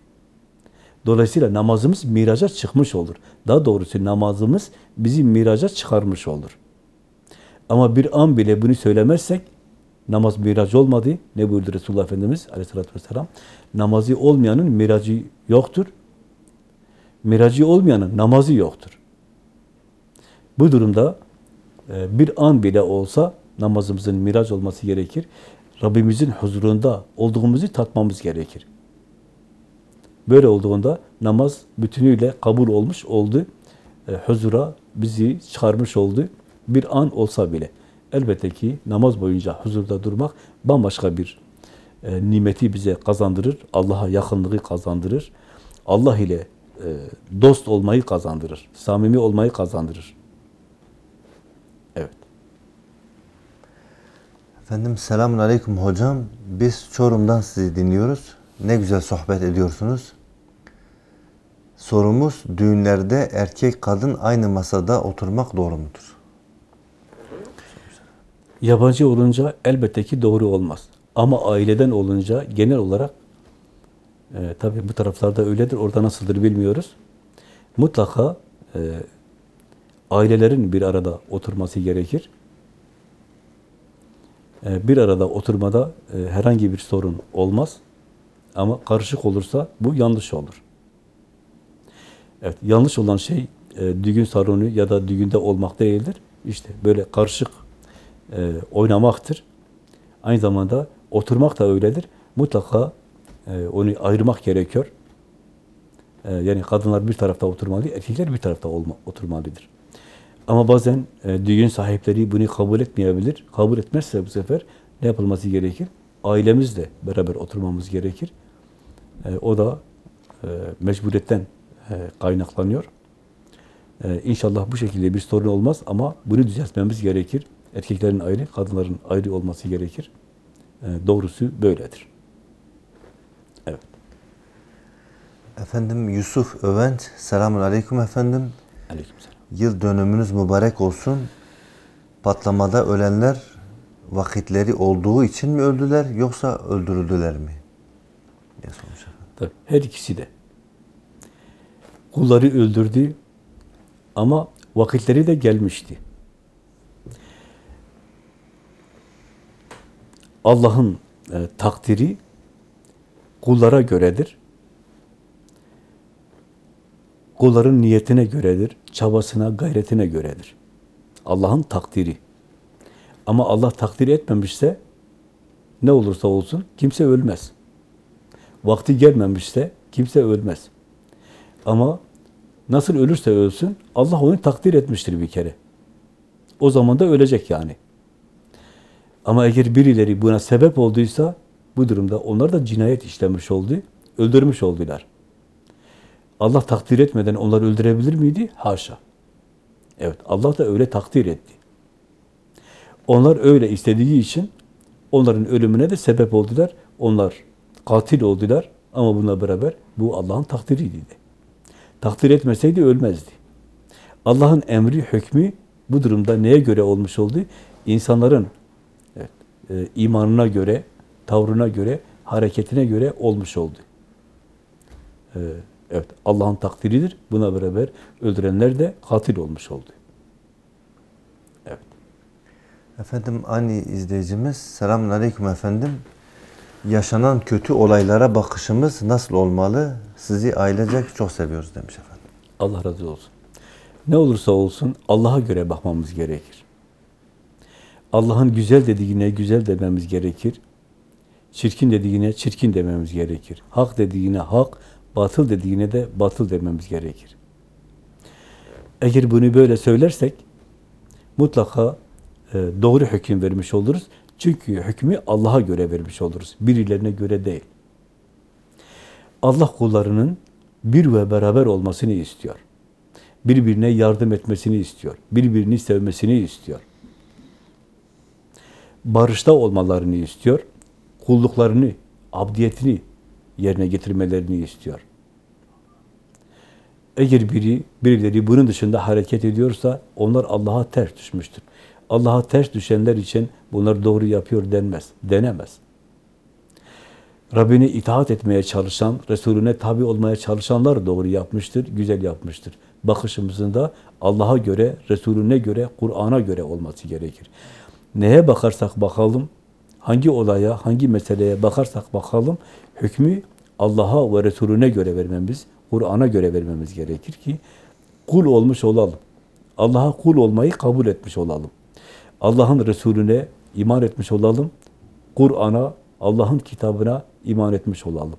Dolayısıyla namazımız miraca çıkmış olur. Daha doğrusu namazımız bizi miraca çıkarmış olur. Ama bir an bile bunu söylemezsek namaz miraç olmadı. Ne buyurdu Resulullah Efendimiz aleyhissalatü vesselam? Namazı olmayanın miracı yoktur. Miracı olmayanın namazı yoktur. Bu durumda e, bir an bile olsa namazımızın miraç olması gerekir. Rabbimizin huzurunda olduğumuzu tatmamız gerekir. Böyle olduğunda namaz bütünüyle kabul olmuş oldu. E, huzura bizi çıkarmış oldu. Bir an olsa bile. Elbette ki namaz boyunca huzurda durmak bambaşka bir e, nimeti bize kazandırır. Allah'a yakınlığı kazandırır. Allah ile e, dost olmayı kazandırır. Samimi olmayı kazandırır. Evet. Efendim selamun aleyküm hocam. Biz Çorum'dan sizi dinliyoruz. Ne güzel sohbet ediyorsunuz. Sorumuz düğünlerde erkek kadın aynı masada oturmak doğru mudur? Yabancı olunca elbette ki doğru olmaz. Ama aileden olunca genel olarak e, tabii bu taraflarda öyledir. Orada nasıldır bilmiyoruz. Mutlaka e, ailelerin bir arada oturması gerekir. E, bir arada oturmada e, herhangi bir sorun olmaz. Ama karışık olursa bu yanlış olur. Evet, yanlış olan şey e, düğün salonu ya da düğünde olmak değildir. İşte böyle karışık e, oynamaktır. Aynı zamanda oturmak da öyledir. Mutlaka e, onu ayırmak gerekiyor. E, yani kadınlar bir tarafta oturmalı, erkekler bir tarafta olma, oturmalıdır. Ama bazen e, düğün sahipleri bunu kabul etmeyebilir. Kabul etmezse bu sefer ne yapılması gerekir? Ailemizle beraber oturmamız gerekir. E, o da e, mecburiyetten e, kaynaklanıyor. E, inşallah bu şekilde bir sorun olmaz ama bunu düzeltmemiz gerekir. Erkeklerin ayrı, kadınların ayrı olması gerekir. E, doğrusu böyledir. Evet. Efendim Yusuf Övenç, selamun aleyküm efendim. Aleykümselam. Yıl dönümünüz mübarek olsun. Patlamada ölenler vakitleri olduğu için mi öldüler yoksa öldürüldüler mi? diye sormuş efendim. Tabii, her ikisi de. Kulları öldürdü ama vakitleri de gelmişti. Allah'ın e, takdiri kullara göredir. Kulların niyetine göredir, çabasına, gayretine göredir. Allah'ın takdiri. Ama Allah takdir etmemişse ne olursa olsun kimse ölmez. Vakti gelmemişse kimse ölmez. Ama nasıl ölürse ölsün Allah onu takdir etmiştir bir kere. O zaman da ölecek yani. Ama eğer birileri buna sebep olduysa bu durumda onlar da cinayet işlemiş oldu, öldürmüş oldular. Allah takdir etmeden onları öldürebilir miydi? Haşa. Evet, Allah da öyle takdir etti. Onlar öyle istediği için onların ölümüne de sebep oldular. Onlar katil oldular ama bununla beraber bu Allah'ın takdiriydi. Takdir etmeseydi ölmezdi. Allah'ın emri, hükmü bu durumda neye göre olmuş oldu? İnsanların e, imanına göre, tavrına göre, hareketine göre olmuş oldu. E, evet, Allah'ın takdiridir. Buna beraber öldürenler de katil olmuş oldu. Evet. Efendim aynı izleyicimiz selamun aleyküm efendim. Yaşanan kötü olaylara bakışımız nasıl olmalı? Sizi ailecek çok seviyoruz demiş efendim. Allah razı olsun. Ne olursa olsun Allah'a göre bakmamız gerekir. Allah'ın güzel dediğine güzel dememiz gerekir. Çirkin dediğine çirkin dememiz gerekir. Hak dediğine hak, batıl dediğine de batıl dememiz gerekir. Eğer bunu böyle söylersek mutlaka e, doğru hüküm vermiş oluruz. Çünkü hükmü Allah'a göre vermiş oluruz. Birilerine göre değil. Allah kullarının bir ve beraber olmasını istiyor. Birbirine yardım etmesini istiyor. Birbirini sevmesini istiyor. Barışta olmalarını istiyor. Kulluklarını, abdiyetini yerine getirmelerini istiyor. Eğer biri, birileri bunun dışında hareket ediyorsa onlar Allah'a ters düşmüştür. Allah'a ters düşenler için bunlar doğru yapıyor denmez, denemez. Rabbine itaat etmeye çalışan, Resulüne tabi olmaya çalışanlar doğru yapmıştır, güzel yapmıştır. bakışımızın da Allah'a göre, Resulüne göre, Kur'an'a göre olması gerekir. Neye bakarsak bakalım, hangi olaya, hangi meseleye bakarsak bakalım, hükmü Allah'a ve Resulüne göre vermemiz, Kur'an'a göre vermemiz gerekir ki kul olmuş olalım. Allah'a kul olmayı kabul etmiş olalım. Allah'ın Resulüne iman etmiş olalım. Kur'an'a, Allah'ın kitabına iman etmiş olalım.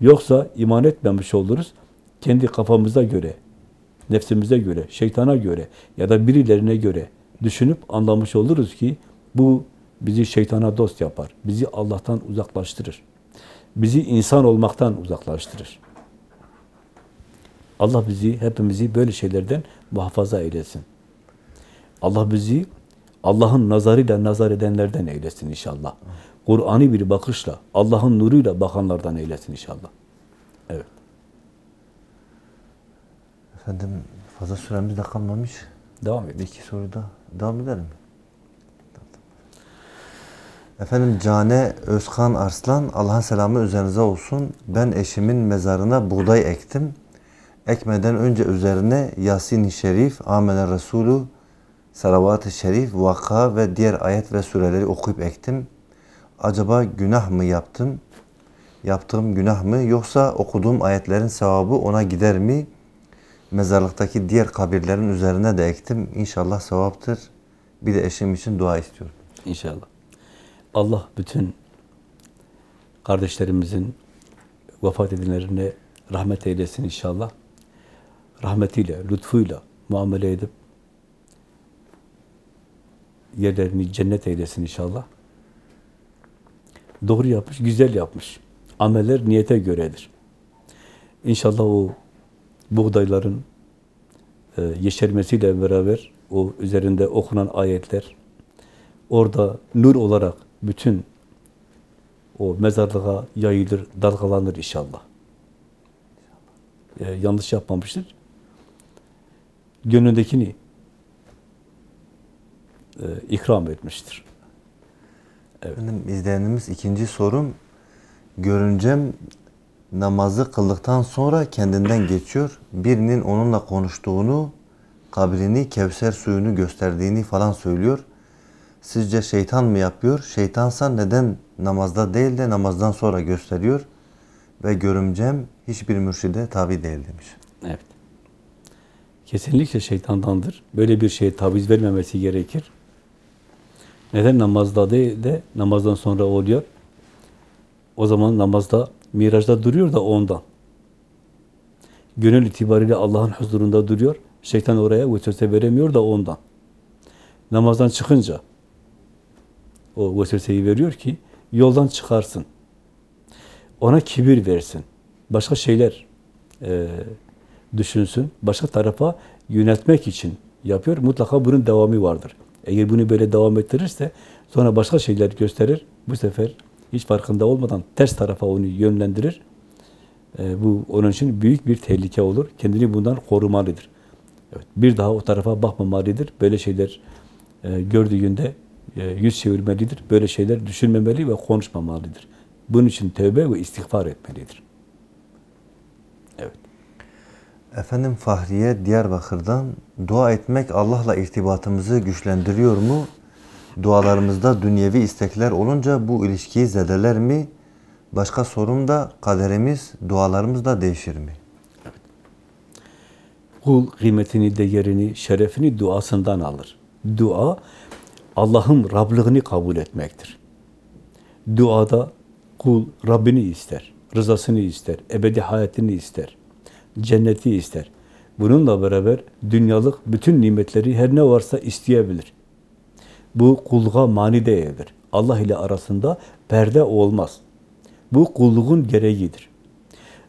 Yoksa iman etmemiş oluruz. Kendi kafamıza göre, nefsimize göre, şeytana göre ya da birilerine göre düşünüp anlamış oluruz ki bu bizi şeytana dost yapar. Bizi Allah'tan uzaklaştırır. Bizi insan olmaktan uzaklaştırır. Allah bizi, hepimizi böyle şeylerden muhafaza eylesin. Allah bizi Allah'ın nazarıyla nazar edenlerden eylesin inşallah. Kur'an'ı bir bakışla, Allah'ın nuruyla bakanlardan eylesin inşallah. Evet. Efendim fazla süremiz de kalmamış. Devam Bir edin. iki soruda devam edelim mi? Efendim Cane Özkan Arslan, Allah'ın selamı üzerinize olsun. Ben eşimin mezarına buğday ektim. Ekmeden önce üzerine Yasin-i Şerif, Amene Resulü, Salavat-ı Şerif, Vakka ve diğer ayet ve sureleri okuyup ektim. Acaba günah mı yaptım? Yaptığım günah mı? Yoksa okuduğum ayetlerin sevabı ona gider mi? Mezarlıktaki diğer kabirlerin üzerine de ektim. İnşallah sevaptır. Bir de eşim için dua istiyorum. İnşallah. Allah bütün kardeşlerimizin vefat edenlerine rahmet eylesin inşallah. Rahmetiyle, lütfuyla muamele edip yerlerini cennet eylesin inşallah. Doğru yapmış, güzel yapmış. Ameller niyete göredir. İnşallah o buğdayların e, yeşermesiyle beraber o üzerinde okunan ayetler orada nur olarak bütün o mezarlığa yayılır, dalgalanır inşallah. E, yanlış yapmamıştır. Gönlündekini e, ikram etmiştir. Efendim izleyenimiz ikinci sorum. Görüncem namazı kıldıktan sonra kendinden geçiyor. Birinin onunla konuştuğunu, kabrini, kevser suyunu gösterdiğini falan söylüyor. Sizce şeytan mı yapıyor? Şeytansa neden namazda değil de namazdan sonra gösteriyor? Ve görümcem hiçbir mürşide tabi değil demiş. Evet. Kesinlikle şeytandandır. Böyle bir şeye taviz vermemesi gerekir. Neden namazda değil de namazdan sonra oluyor? O zaman namazda, mirajda duruyor da ondan. Gönül itibariyle Allah'ın huzurunda duruyor. Şeytan oraya vesvese veremiyor da ondan. Namazdan çıkınca o vesveseyi veriyor ki yoldan çıkarsın. Ona kibir versin. Başka şeyler e, düşünsün. Başka tarafa yöneltmek için yapıyor. Mutlaka bunun devamı vardır. Eğer bunu böyle devam ettirirse sonra başka şeyler gösterir. Bu sefer hiç farkında olmadan ters tarafa onu yönlendirir. E, bu onun için büyük bir tehlike olur. Kendini bundan korumalıdır. Evet, bir daha o tarafa bakmamalıdır. Böyle şeyler e, gördüğünde e, yüz çevirmelidir. Böyle şeyler düşünmemeli ve konuşmamalıdır. Bunun için tövbe ve istiğfar etmelidir. Evet. Efendim Fahriye Diyarbakır'dan dua etmek Allah'la irtibatımızı güçlendiriyor mu? Dualarımızda dünyevi istekler olunca bu ilişkiyi zedeler mi? Başka sorum da kaderimiz dualarımızda değişir mi? Kul kıymetini, değerini, şerefini duasından alır. Dua, Allah'ın Rablığını kabul etmektir. Duada kul Rabbini ister, rızasını ister, ebedi hayatını ister, cenneti ister. Bununla beraber dünyalık bütün nimetleri her ne varsa isteyebilir. Bu kulluğa mani değildir. Allah ile arasında perde olmaz. Bu kulluğun gereğidir.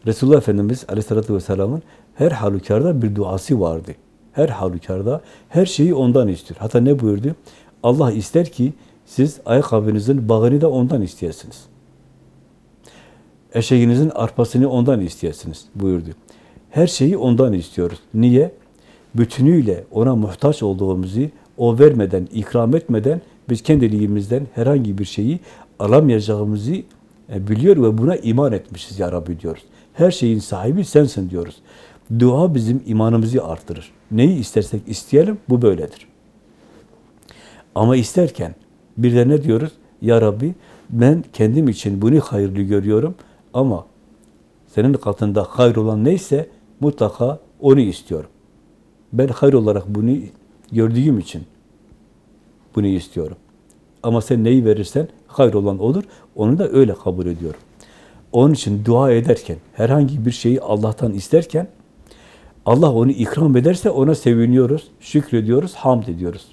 Resulullah Efendimiz Aleyhisselatü Vesselam'ın her halükarda bir duası vardı. Her halükarda her şeyi ondan istiyor. Hatta ne buyurdu? Allah ister ki siz ayakkabınızın bağını da ondan isteyesiniz. Eşeğinizin arpasını ondan isteyesiniz buyurdu. Her şeyi ondan istiyoruz. Niye? Bütünüyle ona muhtaç olduğumuzu o vermeden, ikram etmeden biz kendiliğimizden herhangi bir şeyi alamayacağımızı e, biliyor ve buna iman etmişiz ya Rabbi diyoruz. Her şeyin sahibi sensin diyoruz. Dua bizim imanımızı artırır. Neyi istersek isteyelim, bu böyledir. Ama isterken bir de ne diyoruz? Ya Rabbi ben kendim için bunu hayırlı görüyorum ama senin katında hayır olan neyse mutlaka onu istiyorum. Ben hayır olarak bunu gördüğüm için bunu istiyorum. Ama sen neyi verirsen hayır olan olur. Onu da öyle kabul ediyorum. Onun için dua ederken, herhangi bir şeyi Allah'tan isterken Allah onu ikram ederse ona seviniyoruz, şükrediyoruz, hamd ediyoruz.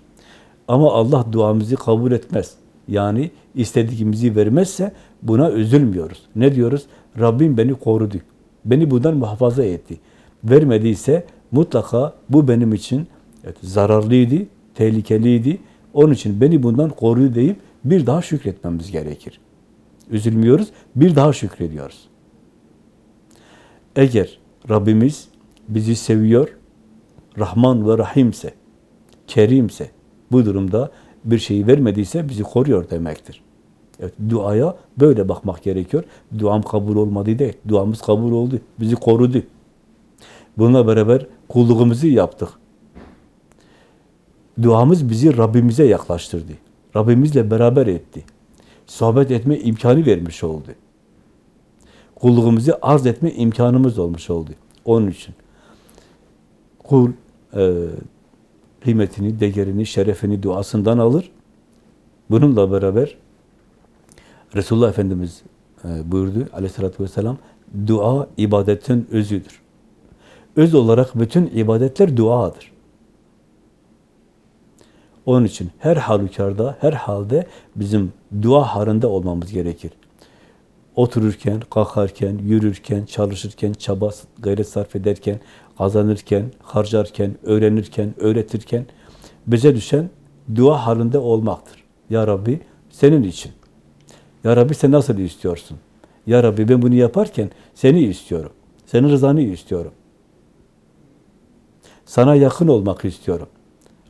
Ama Allah duamızı kabul etmez. Yani istediğimizi vermezse buna üzülmüyoruz. Ne diyoruz? Rabbim beni korudu. Beni bundan muhafaza etti. Vermediyse mutlaka bu benim için evet, zararlıydı, tehlikeliydi. Onun için beni bundan korudu deyip bir daha şükretmemiz gerekir. Üzülmüyoruz, bir daha şükrediyoruz. Eğer Rabbimiz bizi seviyor, Rahman ve Rahimse, Kerimse, bu durumda bir şeyi vermediyse bizi koruyor demektir. Evet, duaya böyle bakmak gerekiyor. Duam kabul olmadı değil, duamız kabul oldu, bizi korudu. Bununla beraber kulluğumuzu yaptık. Duamız bizi Rabbimize yaklaştırdı. Rabbimizle beraber etti. Sohbet etme imkanı vermiş oldu. Kulluğumuzu arz etme imkanımız olmuş oldu. Onun için kul e, kıymetini, değerini, şerefini duasından alır. Bununla beraber Resulullah Efendimiz e, buyurdu aleyhissalatü vesselam, dua ibadetin özüdür. Öz olarak bütün ibadetler duadır. Onun için her halükarda, her halde bizim dua halinde olmamız gerekir. Otururken, kalkarken, yürürken, çalışırken, çaba, gayret sarf ederken, kazanırken, harcarken, öğrenirken, öğretirken bize düşen dua halinde olmaktır. Ya Rabbi senin için. Ya Rabbi sen nasıl istiyorsun? Ya Rabbi ben bunu yaparken seni istiyorum. Senin rızanı istiyorum. Sana yakın olmak istiyorum.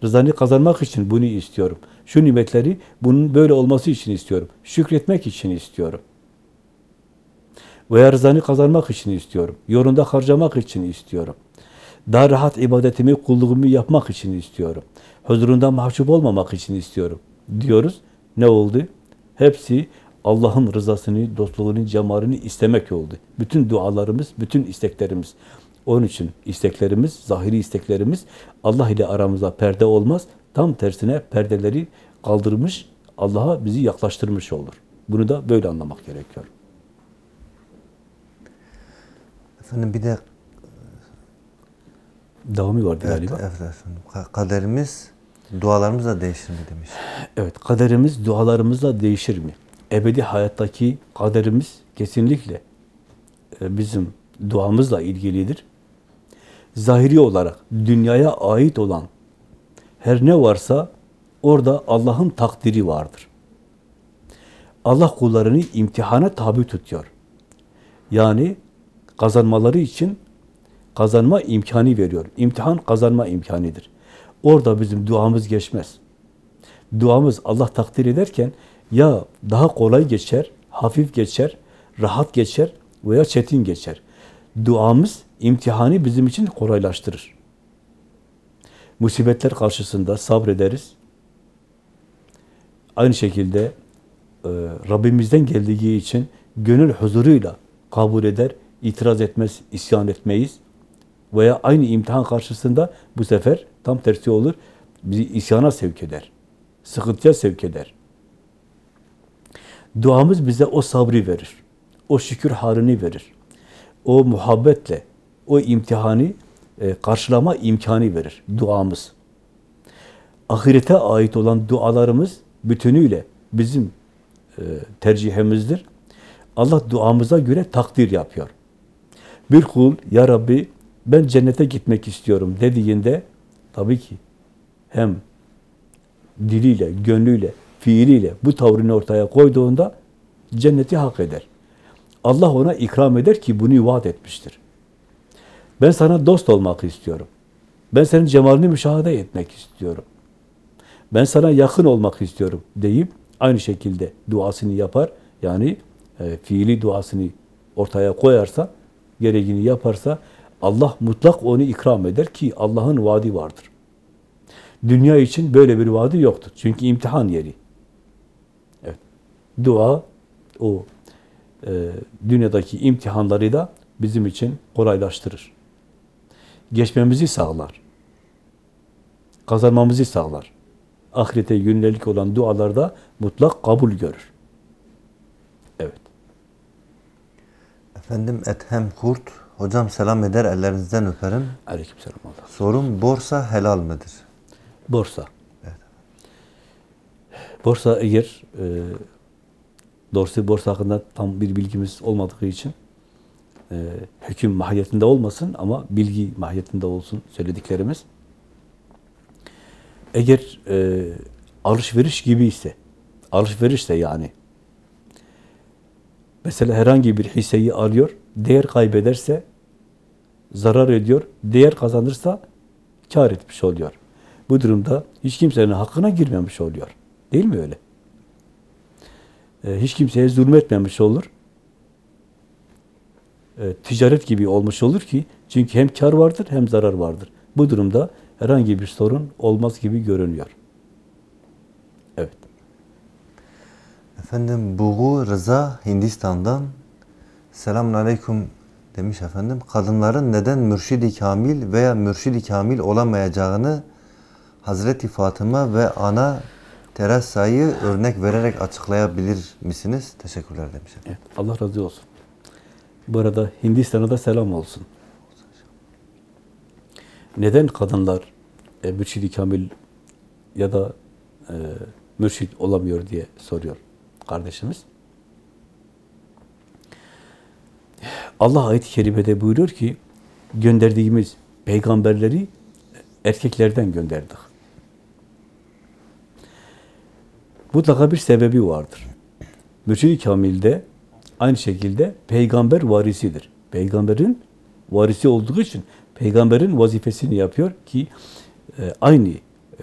Rızanı kazanmak için bunu istiyorum. Şu nimetleri bunun böyle olması için istiyorum. Şükretmek için istiyorum. Veya rızanı kazanmak için istiyorum. Yolunda harcamak için istiyorum. Daha rahat ibadetimi, kulluğumu yapmak için istiyorum. Huzurunda mahcup olmamak için istiyorum. Diyoruz. Ne oldu? Hepsi Allah'ın rızasını, dostluğunu, cemalini istemek oldu. Bütün dualarımız, bütün isteklerimiz. Onun için isteklerimiz, zahiri isteklerimiz Allah ile aramızda perde olmaz. Tam tersine perdeleri kaldırmış, Allah'a bizi yaklaştırmış olur. Bunu da böyle anlamak gerekiyor. Efendim bir de Devamı vardı evet, galiba. evet efendim. Ka- Kaderimiz dualarımızla değişir mi demiş. Evet, kaderimiz dualarımızla değişir mi? Ebedi hayattaki kaderimiz kesinlikle e, bizim duamızla ilgilidir. Zahiri olarak dünyaya ait olan her ne varsa orada Allah'ın takdiri vardır. Allah kullarını imtihana tabi tutuyor. Yani kazanmaları için kazanma imkanı veriyor. İmtihan kazanma imkanıdır. Orada bizim duamız geçmez. Duamız Allah takdir ederken ya daha kolay geçer, hafif geçer, rahat geçer veya çetin geçer. Duamız imtihanı bizim için kolaylaştırır. Musibetler karşısında sabrederiz. Aynı şekilde e, Rabbimizden geldiği için gönül huzuruyla kabul eder, itiraz etmez, isyan etmeyiz. Veya aynı imtihan karşısında bu sefer tam tersi olur. Bizi isyana sevk eder. Sıkıntıya sevk eder. Duamız bize o sabrı verir. O şükür halini verir. O muhabbetle, o imtihanı e, karşılama imkanı verir duamız. Ahirete ait olan dualarımız bütünüyle bizim e, tercihimizdir. Allah duamıza göre takdir yapıyor. Bir kul, Ya Rabbi ben cennete gitmek istiyorum dediğinde tabii ki hem diliyle, gönlüyle, fiiliyle bu tavrını ortaya koyduğunda cenneti hak eder. Allah ona ikram eder ki bunu vaat etmiştir. Ben sana dost olmak istiyorum. Ben senin cemalini müşahede etmek istiyorum. Ben sana yakın olmak istiyorum deyip aynı şekilde duasını yapar. Yani e, fiili duasını ortaya koyarsa, gereğini yaparsa Allah mutlak onu ikram eder ki Allah'ın vaadi vardır. Dünya için böyle bir vaadi yoktur. Çünkü imtihan yeri. Evet. Dua o e, dünyadaki imtihanları da bizim için kolaylaştırır. Geçmemizi sağlar. Kazanmamızı sağlar. Ahirete yönelik olan dualarda mutlak kabul görür. Evet. Efendim Ethem Kurt. Hocam selam eder ellerinizden öperim. Aleykümselam Allah. Sorum borsa helal midir? Borsa. Borsa eğer e, doğrusu borsa hakkında tam bir bilgimiz olmadığı için e, hüküm mahiyetinde olmasın ama bilgi mahiyetinde olsun söylediklerimiz. Eğer e, alışveriş gibi ise, alışverişse yani, mesela herhangi bir hisseyi alıyor, değer kaybederse zarar ediyor, değer kazanırsa kar etmiş oluyor. Bu durumda hiç kimsenin hakkına girmemiş oluyor. Değil mi öyle? Ee, hiç kimseye zulmetmemiş olur. Ee, ticaret gibi olmuş olur ki çünkü hem kar vardır hem zarar vardır. Bu durumda herhangi bir sorun olmaz gibi görünüyor. Evet. Efendim Buğu Rıza Hindistan'dan Selamun Aleyküm demiş efendim. Kadınların neden mürşidi kamil veya mürşidi kamil olamayacağını Hazreti Fatıma ve ana Teresa'yı örnek vererek açıklayabilir misiniz? Teşekkürler demiş efendim. evet. Allah razı olsun. Bu arada Hindistan'a da selam olsun. Neden kadınlar e, mürşidi kamil ya da e, mürşid olamıyor diye soruyor kardeşimiz. Allah ayet-i kerimede buyuruyor ki gönderdiğimiz peygamberleri erkeklerden gönderdik. Mutlaka bir sebebi vardır. Mürşid-i Kamil'de aynı şekilde peygamber varisidir. Peygamberin varisi olduğu için peygamberin vazifesini yapıyor ki e, aynı e,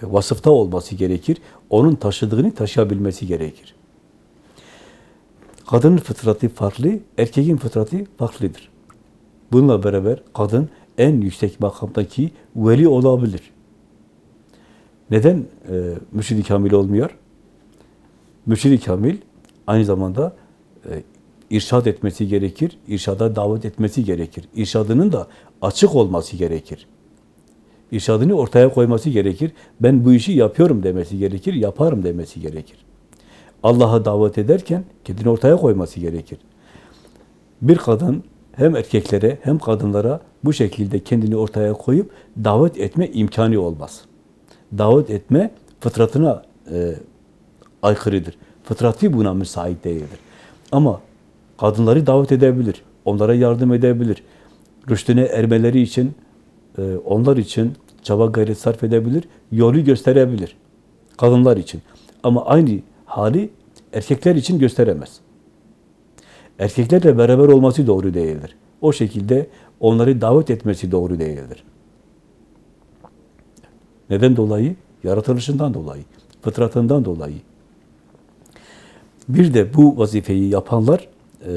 vasıfta olması gerekir. Onun taşıdığını taşıyabilmesi gerekir. Kadının fıtratı farklı, erkeğin fıtratı farklıdır. Bununla beraber kadın en yüksek makamdaki veli olabilir. Neden e, mürşid-i kamil olmuyor? Mürşid-i kamil aynı zamanda e, irşad etmesi gerekir, irşada davet etmesi gerekir. İrşadının da açık olması gerekir. İrşadını ortaya koyması gerekir. Ben bu işi yapıyorum demesi gerekir, yaparım demesi gerekir. Allah'a davet ederken kendini ortaya koyması gerekir. Bir kadın hem erkeklere hem kadınlara bu şekilde kendini ortaya koyup davet etme imkanı olmaz. Davet etme fıtratına e, aykırıdır. Fıtratı buna müsait değildir. Ama kadınları davet edebilir, onlara yardım edebilir. Rüştüne ermeleri için, e, onlar için çaba gayret sarf edebilir, yolu gösterebilir. Kadınlar için. Ama aynı hali erkekler için gösteremez. Erkeklerle beraber olması doğru değildir. O şekilde onları davet etmesi doğru değildir. Neden dolayı? Yaratılışından dolayı, fıtratından dolayı. Bir de bu vazifeyi yapanlar e,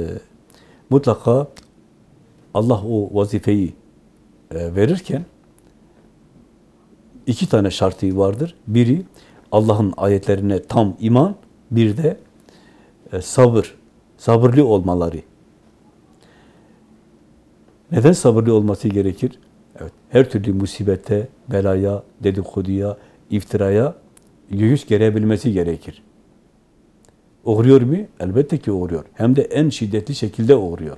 mutlaka Allah o vazifeyi e, verirken iki tane şartı vardır. Biri Allah'ın ayetlerine tam iman, bir de e, sabır, sabırlı olmaları. Neden sabırlı olması gerekir? Evet, her türlü musibete, belaya, dedikoduya, iftiraya göğüs gerebilmesi gerekir. Uğruyor mu? Elbette ki uğruyor. Hem de en şiddetli şekilde uğruyor.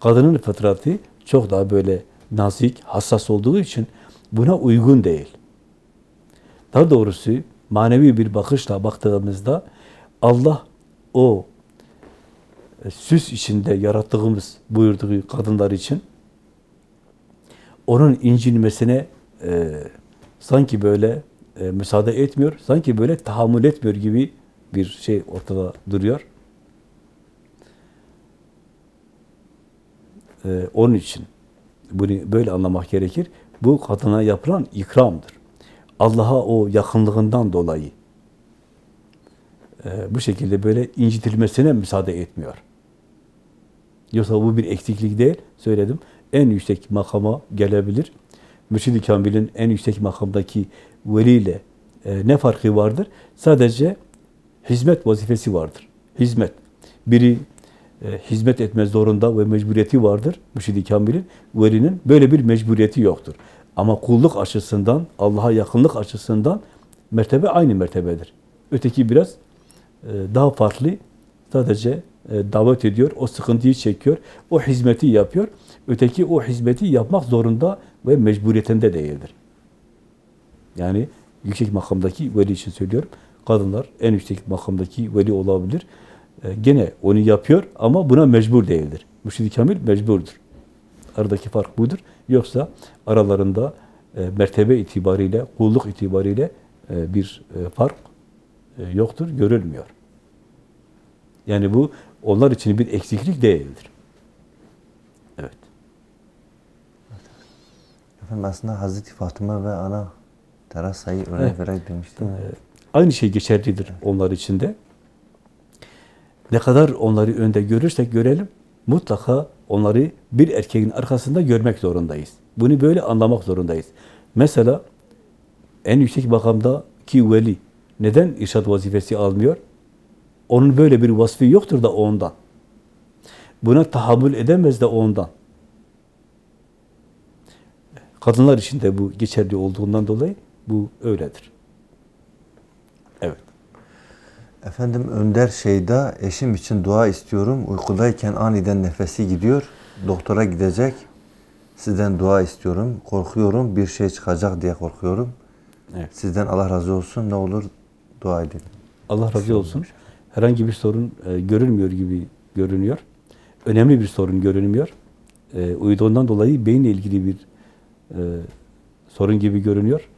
Kadının fıtratı çok daha böyle nazik, hassas olduğu için buna uygun değil. Daha doğrusu manevi bir bakışla baktığımızda Allah o e, süs içinde yarattığımız buyurduğu kadınlar için onun incinmesine e, sanki böyle e, müsaade etmiyor, sanki böyle tahammül etmiyor gibi bir şey ortada duruyor. Ee, onun için bunu böyle anlamak gerekir. Bu kadına yapılan ikramdır. Allah'a o yakınlığından dolayı e, bu şekilde böyle incitilmesine müsaade etmiyor. Yoksa bu bir eksiklik değil, söyledim. en yüksek makama gelebilir. Mürşid-i Kamil'in en yüksek makamdaki veliyle e, ne farkı vardır? Sadece hizmet vazifesi vardır. Hizmet. Biri e, hizmet etme zorunda ve mecburiyeti vardır. Mürşid-i Kamil'in, velinin böyle bir mecburiyeti yoktur. Ama kulluk açısından, Allah'a yakınlık açısından mertebe aynı mertebedir. Öteki biraz e, daha farklı. Sadece e, davet ediyor, o sıkıntıyı çekiyor, o hizmeti yapıyor. Öteki o hizmeti yapmak zorunda ve mecburiyetinde değildir. Yani yüksek makamdaki veli için söylüyorum. Kadınlar en yüksek makamdaki veli olabilir. E, gene onu yapıyor ama buna mecbur değildir. Mürşid-i Kamil mecburdur. Aradaki fark budur. Yoksa aralarında e, mertebe itibariyle, kulluk itibariyle e, bir e, fark e, yoktur, görülmüyor. Yani bu onlar için bir eksiklik değildir. Evet. Efendim aslında Hazreti Fatıma ve ana Terasa'yı örnek Evet. vererek demiştim. Ee, Aynı şey geçerlidir onlar için de. Ne kadar onları önde görürsek görelim, mutlaka onları bir erkeğin arkasında görmek zorundayız. Bunu böyle anlamak zorundayız. Mesela en yüksek makamdaki veli neden irşad vazifesi almıyor? Onun böyle bir vasfı yoktur da ondan. Buna tahammül edemez de ondan. Kadınlar için de bu geçerli olduğundan dolayı bu öyledir. Evet. Efendim Önder Şeyda eşim için dua istiyorum. Uykudayken aniden nefesi gidiyor. Doktora gidecek. Sizden dua istiyorum. Korkuyorum bir şey çıkacak diye korkuyorum. Evet. Sizden Allah razı olsun. Ne olur dua edin. Allah razı olsun. Herhangi bir sorun e, görülmüyor gibi görünüyor. Önemli bir sorun görünmüyor. E, uyuduğundan dolayı beyinle ilgili bir e, sorun gibi görünüyor.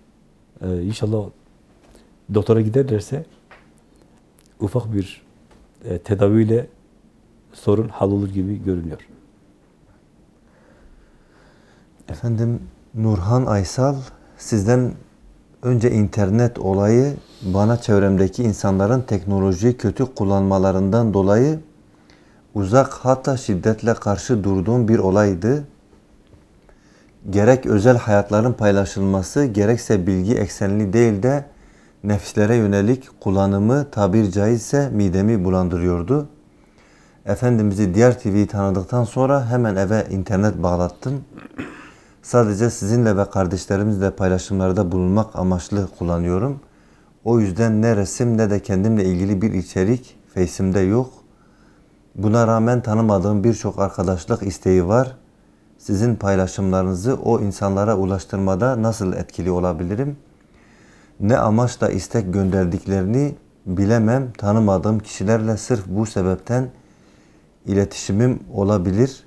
E, inşallah doktora giderlerse ufak bir e, tedaviyle sorun hallolur gibi görünüyor. Efendim Nurhan Aysal sizden önce internet olayı bana çevremdeki insanların teknolojiyi kötü kullanmalarından dolayı uzak hatta şiddetle karşı durduğum bir olaydı. Gerek özel hayatların paylaşılması gerekse bilgi eksenli değil de nefslere yönelik kullanımı tabir caizse midemi bulandırıyordu. Efendimiz'i diğer TV'yi tanıdıktan sonra hemen eve internet bağlattım. Sadece sizinle ve kardeşlerimizle paylaşımlarda bulunmak amaçlı kullanıyorum. O yüzden ne resim ne de kendimle ilgili bir içerik Face'imde yok. Buna rağmen tanımadığım birçok arkadaşlık isteği var. Sizin paylaşımlarınızı o insanlara ulaştırmada nasıl etkili olabilirim? Ne amaçla istek gönderdiklerini bilemem. Tanımadığım kişilerle sırf bu sebepten iletişimim olabilir.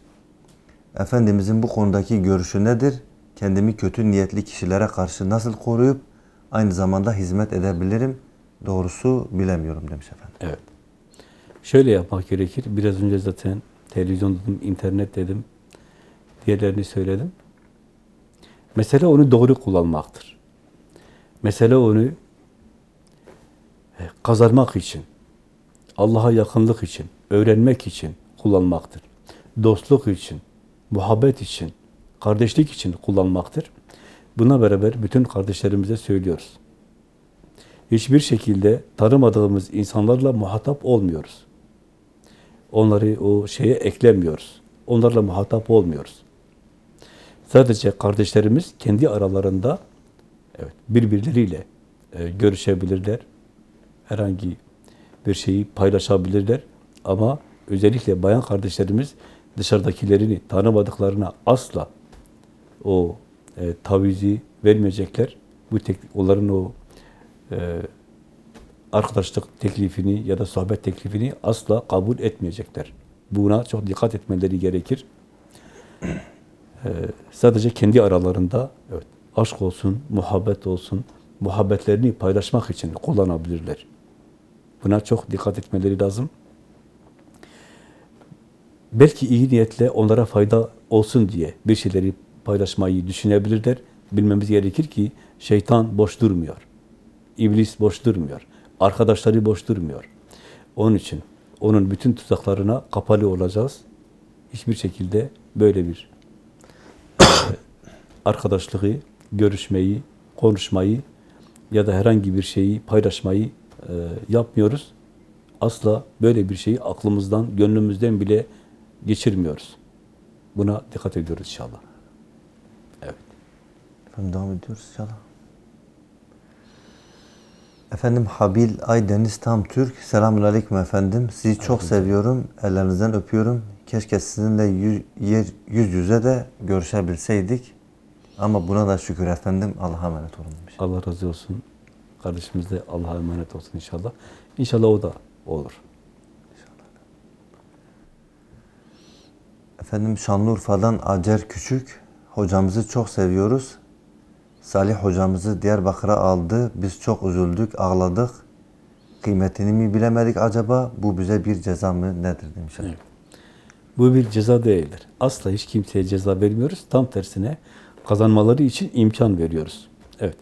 Efendimizin bu konudaki görüşü nedir? Kendimi kötü niyetli kişilere karşı nasıl koruyup aynı zamanda hizmet edebilirim? Doğrusu bilemiyorum demiş efendim. Evet. Şöyle yapmak gerekir. Biraz önce zaten televizyon dedim, internet dedim. Diğerlerini söyledim. Mesele onu doğru kullanmaktır. Mesele onu e, kazanmak için, Allah'a yakınlık için, öğrenmek için kullanmaktır. Dostluk için, muhabbet için, kardeşlik için kullanmaktır. Buna beraber bütün kardeşlerimize söylüyoruz. Hiçbir şekilde tanımadığımız insanlarla muhatap olmuyoruz. Onları o şeye eklemiyoruz. Onlarla muhatap olmuyoruz. Sadece kardeşlerimiz kendi aralarında evet birbirleriyle e, görüşebilirler. Herhangi bir şeyi paylaşabilirler. Ama özellikle bayan kardeşlerimiz dışarıdakilerini tanımadıklarına asla o e, tavizi vermeyecekler. Bu tek, onların o e, arkadaşlık teklifini ya da sohbet teklifini asla kabul etmeyecekler. Buna çok dikkat etmeleri gerekir. E, sadece kendi aralarında evet, aşk olsun, muhabbet olsun, muhabbetlerini paylaşmak için kullanabilirler. Buna çok dikkat etmeleri lazım. Belki iyi niyetle onlara fayda olsun diye bir şeyleri paylaşmayı düşünebilirler. Bilmemiz gerekir ki şeytan boş durmuyor. İblis boş durmuyor. Arkadaşları boş durmuyor. Onun için onun bütün tuzaklarına kapalı olacağız. Hiçbir şekilde böyle bir arkadaşlığı, görüşmeyi, konuşmayı ya da herhangi bir şeyi paylaşmayı e, yapmıyoruz. Asla böyle bir şeyi aklımızdan, gönlümüzden bile geçirmiyoruz. Buna dikkat ediyoruz inşallah. Evet. Efendim devam ediyoruz inşallah. Efendim Habil Aydeniz Tam Türk. Selamun Aleyküm efendim. Sizi çok seviyorum. Ellerinizden öpüyorum. Keşke sizinle yüz yüze de görüşebilseydik. Ama buna da şükür efendim. Allah'a emanet olun demiş. Allah razı olsun. Kardeşimiz de Allah'a emanet olsun inşallah. İnşallah o da olur. Efendim Şanlıurfa'dan Acer Küçük. Hocamızı çok seviyoruz. Salih hocamızı Diyarbakır'a aldı. Biz çok üzüldük, ağladık. Kıymetini mi bilemedik acaba? Bu bize bir ceza mı nedir demişler. Evet. Bu bir ceza değildir. Asla hiç kimseye ceza vermiyoruz. Tam tersine kazanmaları için imkan veriyoruz. Evet.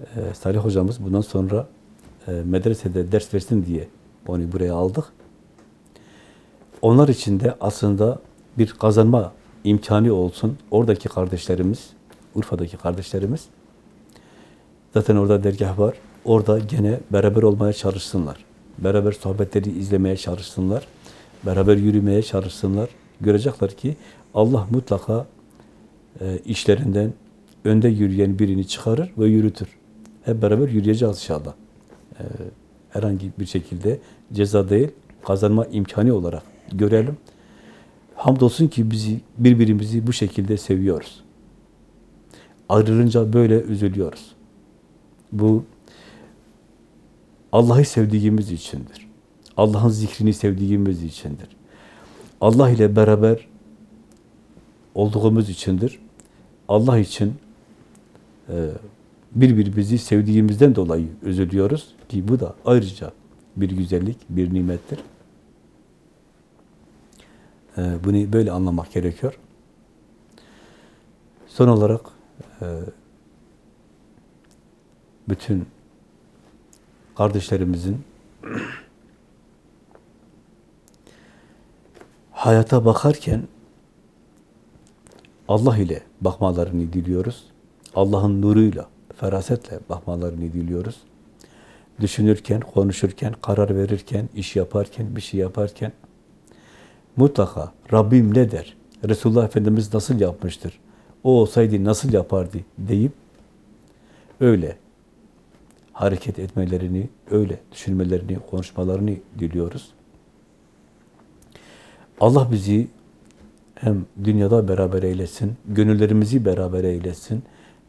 Ee, Salih hocamız bundan sonra e, medresede ders versin diye onu buraya aldık. Onlar için de aslında bir kazanma imkanı olsun. Oradaki kardeşlerimiz, Urfa'daki kardeşlerimiz zaten orada dergah var. Orada gene beraber olmaya çalışsınlar. Beraber sohbetleri izlemeye çalışsınlar. Beraber yürümeye çalışsınlar. Görecekler ki Allah mutlaka e, işlerinden önde yürüyen birini çıkarır ve yürütür. Hep beraber yürüyeceğiz inşallah. E, herhangi bir şekilde ceza değil, kazanma imkanı olarak görelim. Hamdolsun ki bizi birbirimizi bu şekilde seviyoruz. Ayrılınca böyle üzülüyoruz. Bu Allah'ı sevdiğimiz içindir. Allah'ın zikrini sevdiğimiz içindir. Allah ile beraber olduğumuz içindir. Allah için e, birbirimizi sevdiğimizden dolayı üzülüyoruz ki bu da ayrıca bir güzellik, bir nimettir. E, bunu böyle anlamak gerekiyor. Son olarak e, bütün kardeşlerimizin hayata bakarken Allah ile bakmalarını diliyoruz. Allah'ın nuruyla, ferasetle bakmalarını diliyoruz. Düşünürken, konuşurken, karar verirken, iş yaparken, bir şey yaparken mutlaka Rabbim ne der? Resulullah Efendimiz nasıl yapmıştır? O olsaydı nasıl yapardı deyip öyle hareket etmelerini, öyle düşünmelerini, konuşmalarını diliyoruz. Allah bizi hem dünyada beraber eylesin, gönüllerimizi beraber eylesin,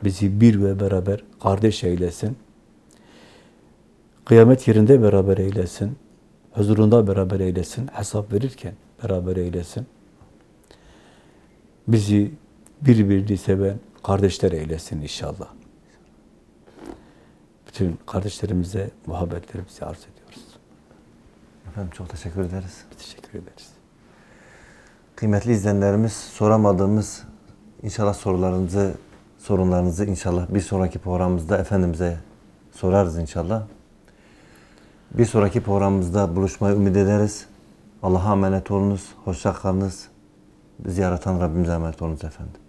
bizi bir ve beraber kardeş eylesin. Kıyamet yerinde beraber eylesin, huzurunda beraber eylesin, hesap verirken beraber eylesin. Bizi birbirini seven kardeşler eylesin inşallah. Bütün kardeşlerimize muhabbetlerimizi arz ediyoruz. Efendim çok teşekkür ederiz. Teşekkür ederiz. Kıymetli izleyenlerimiz soramadığımız inşallah sorularınızı, sorunlarınızı inşallah bir sonraki programımızda Efendimiz'e sorarız inşallah. Bir sonraki programımızda buluşmayı ümit ederiz. Allah'a emanet olunuz, hoşça kalınız. Bizi yaratan Rabbimize emanet olunuz efendim.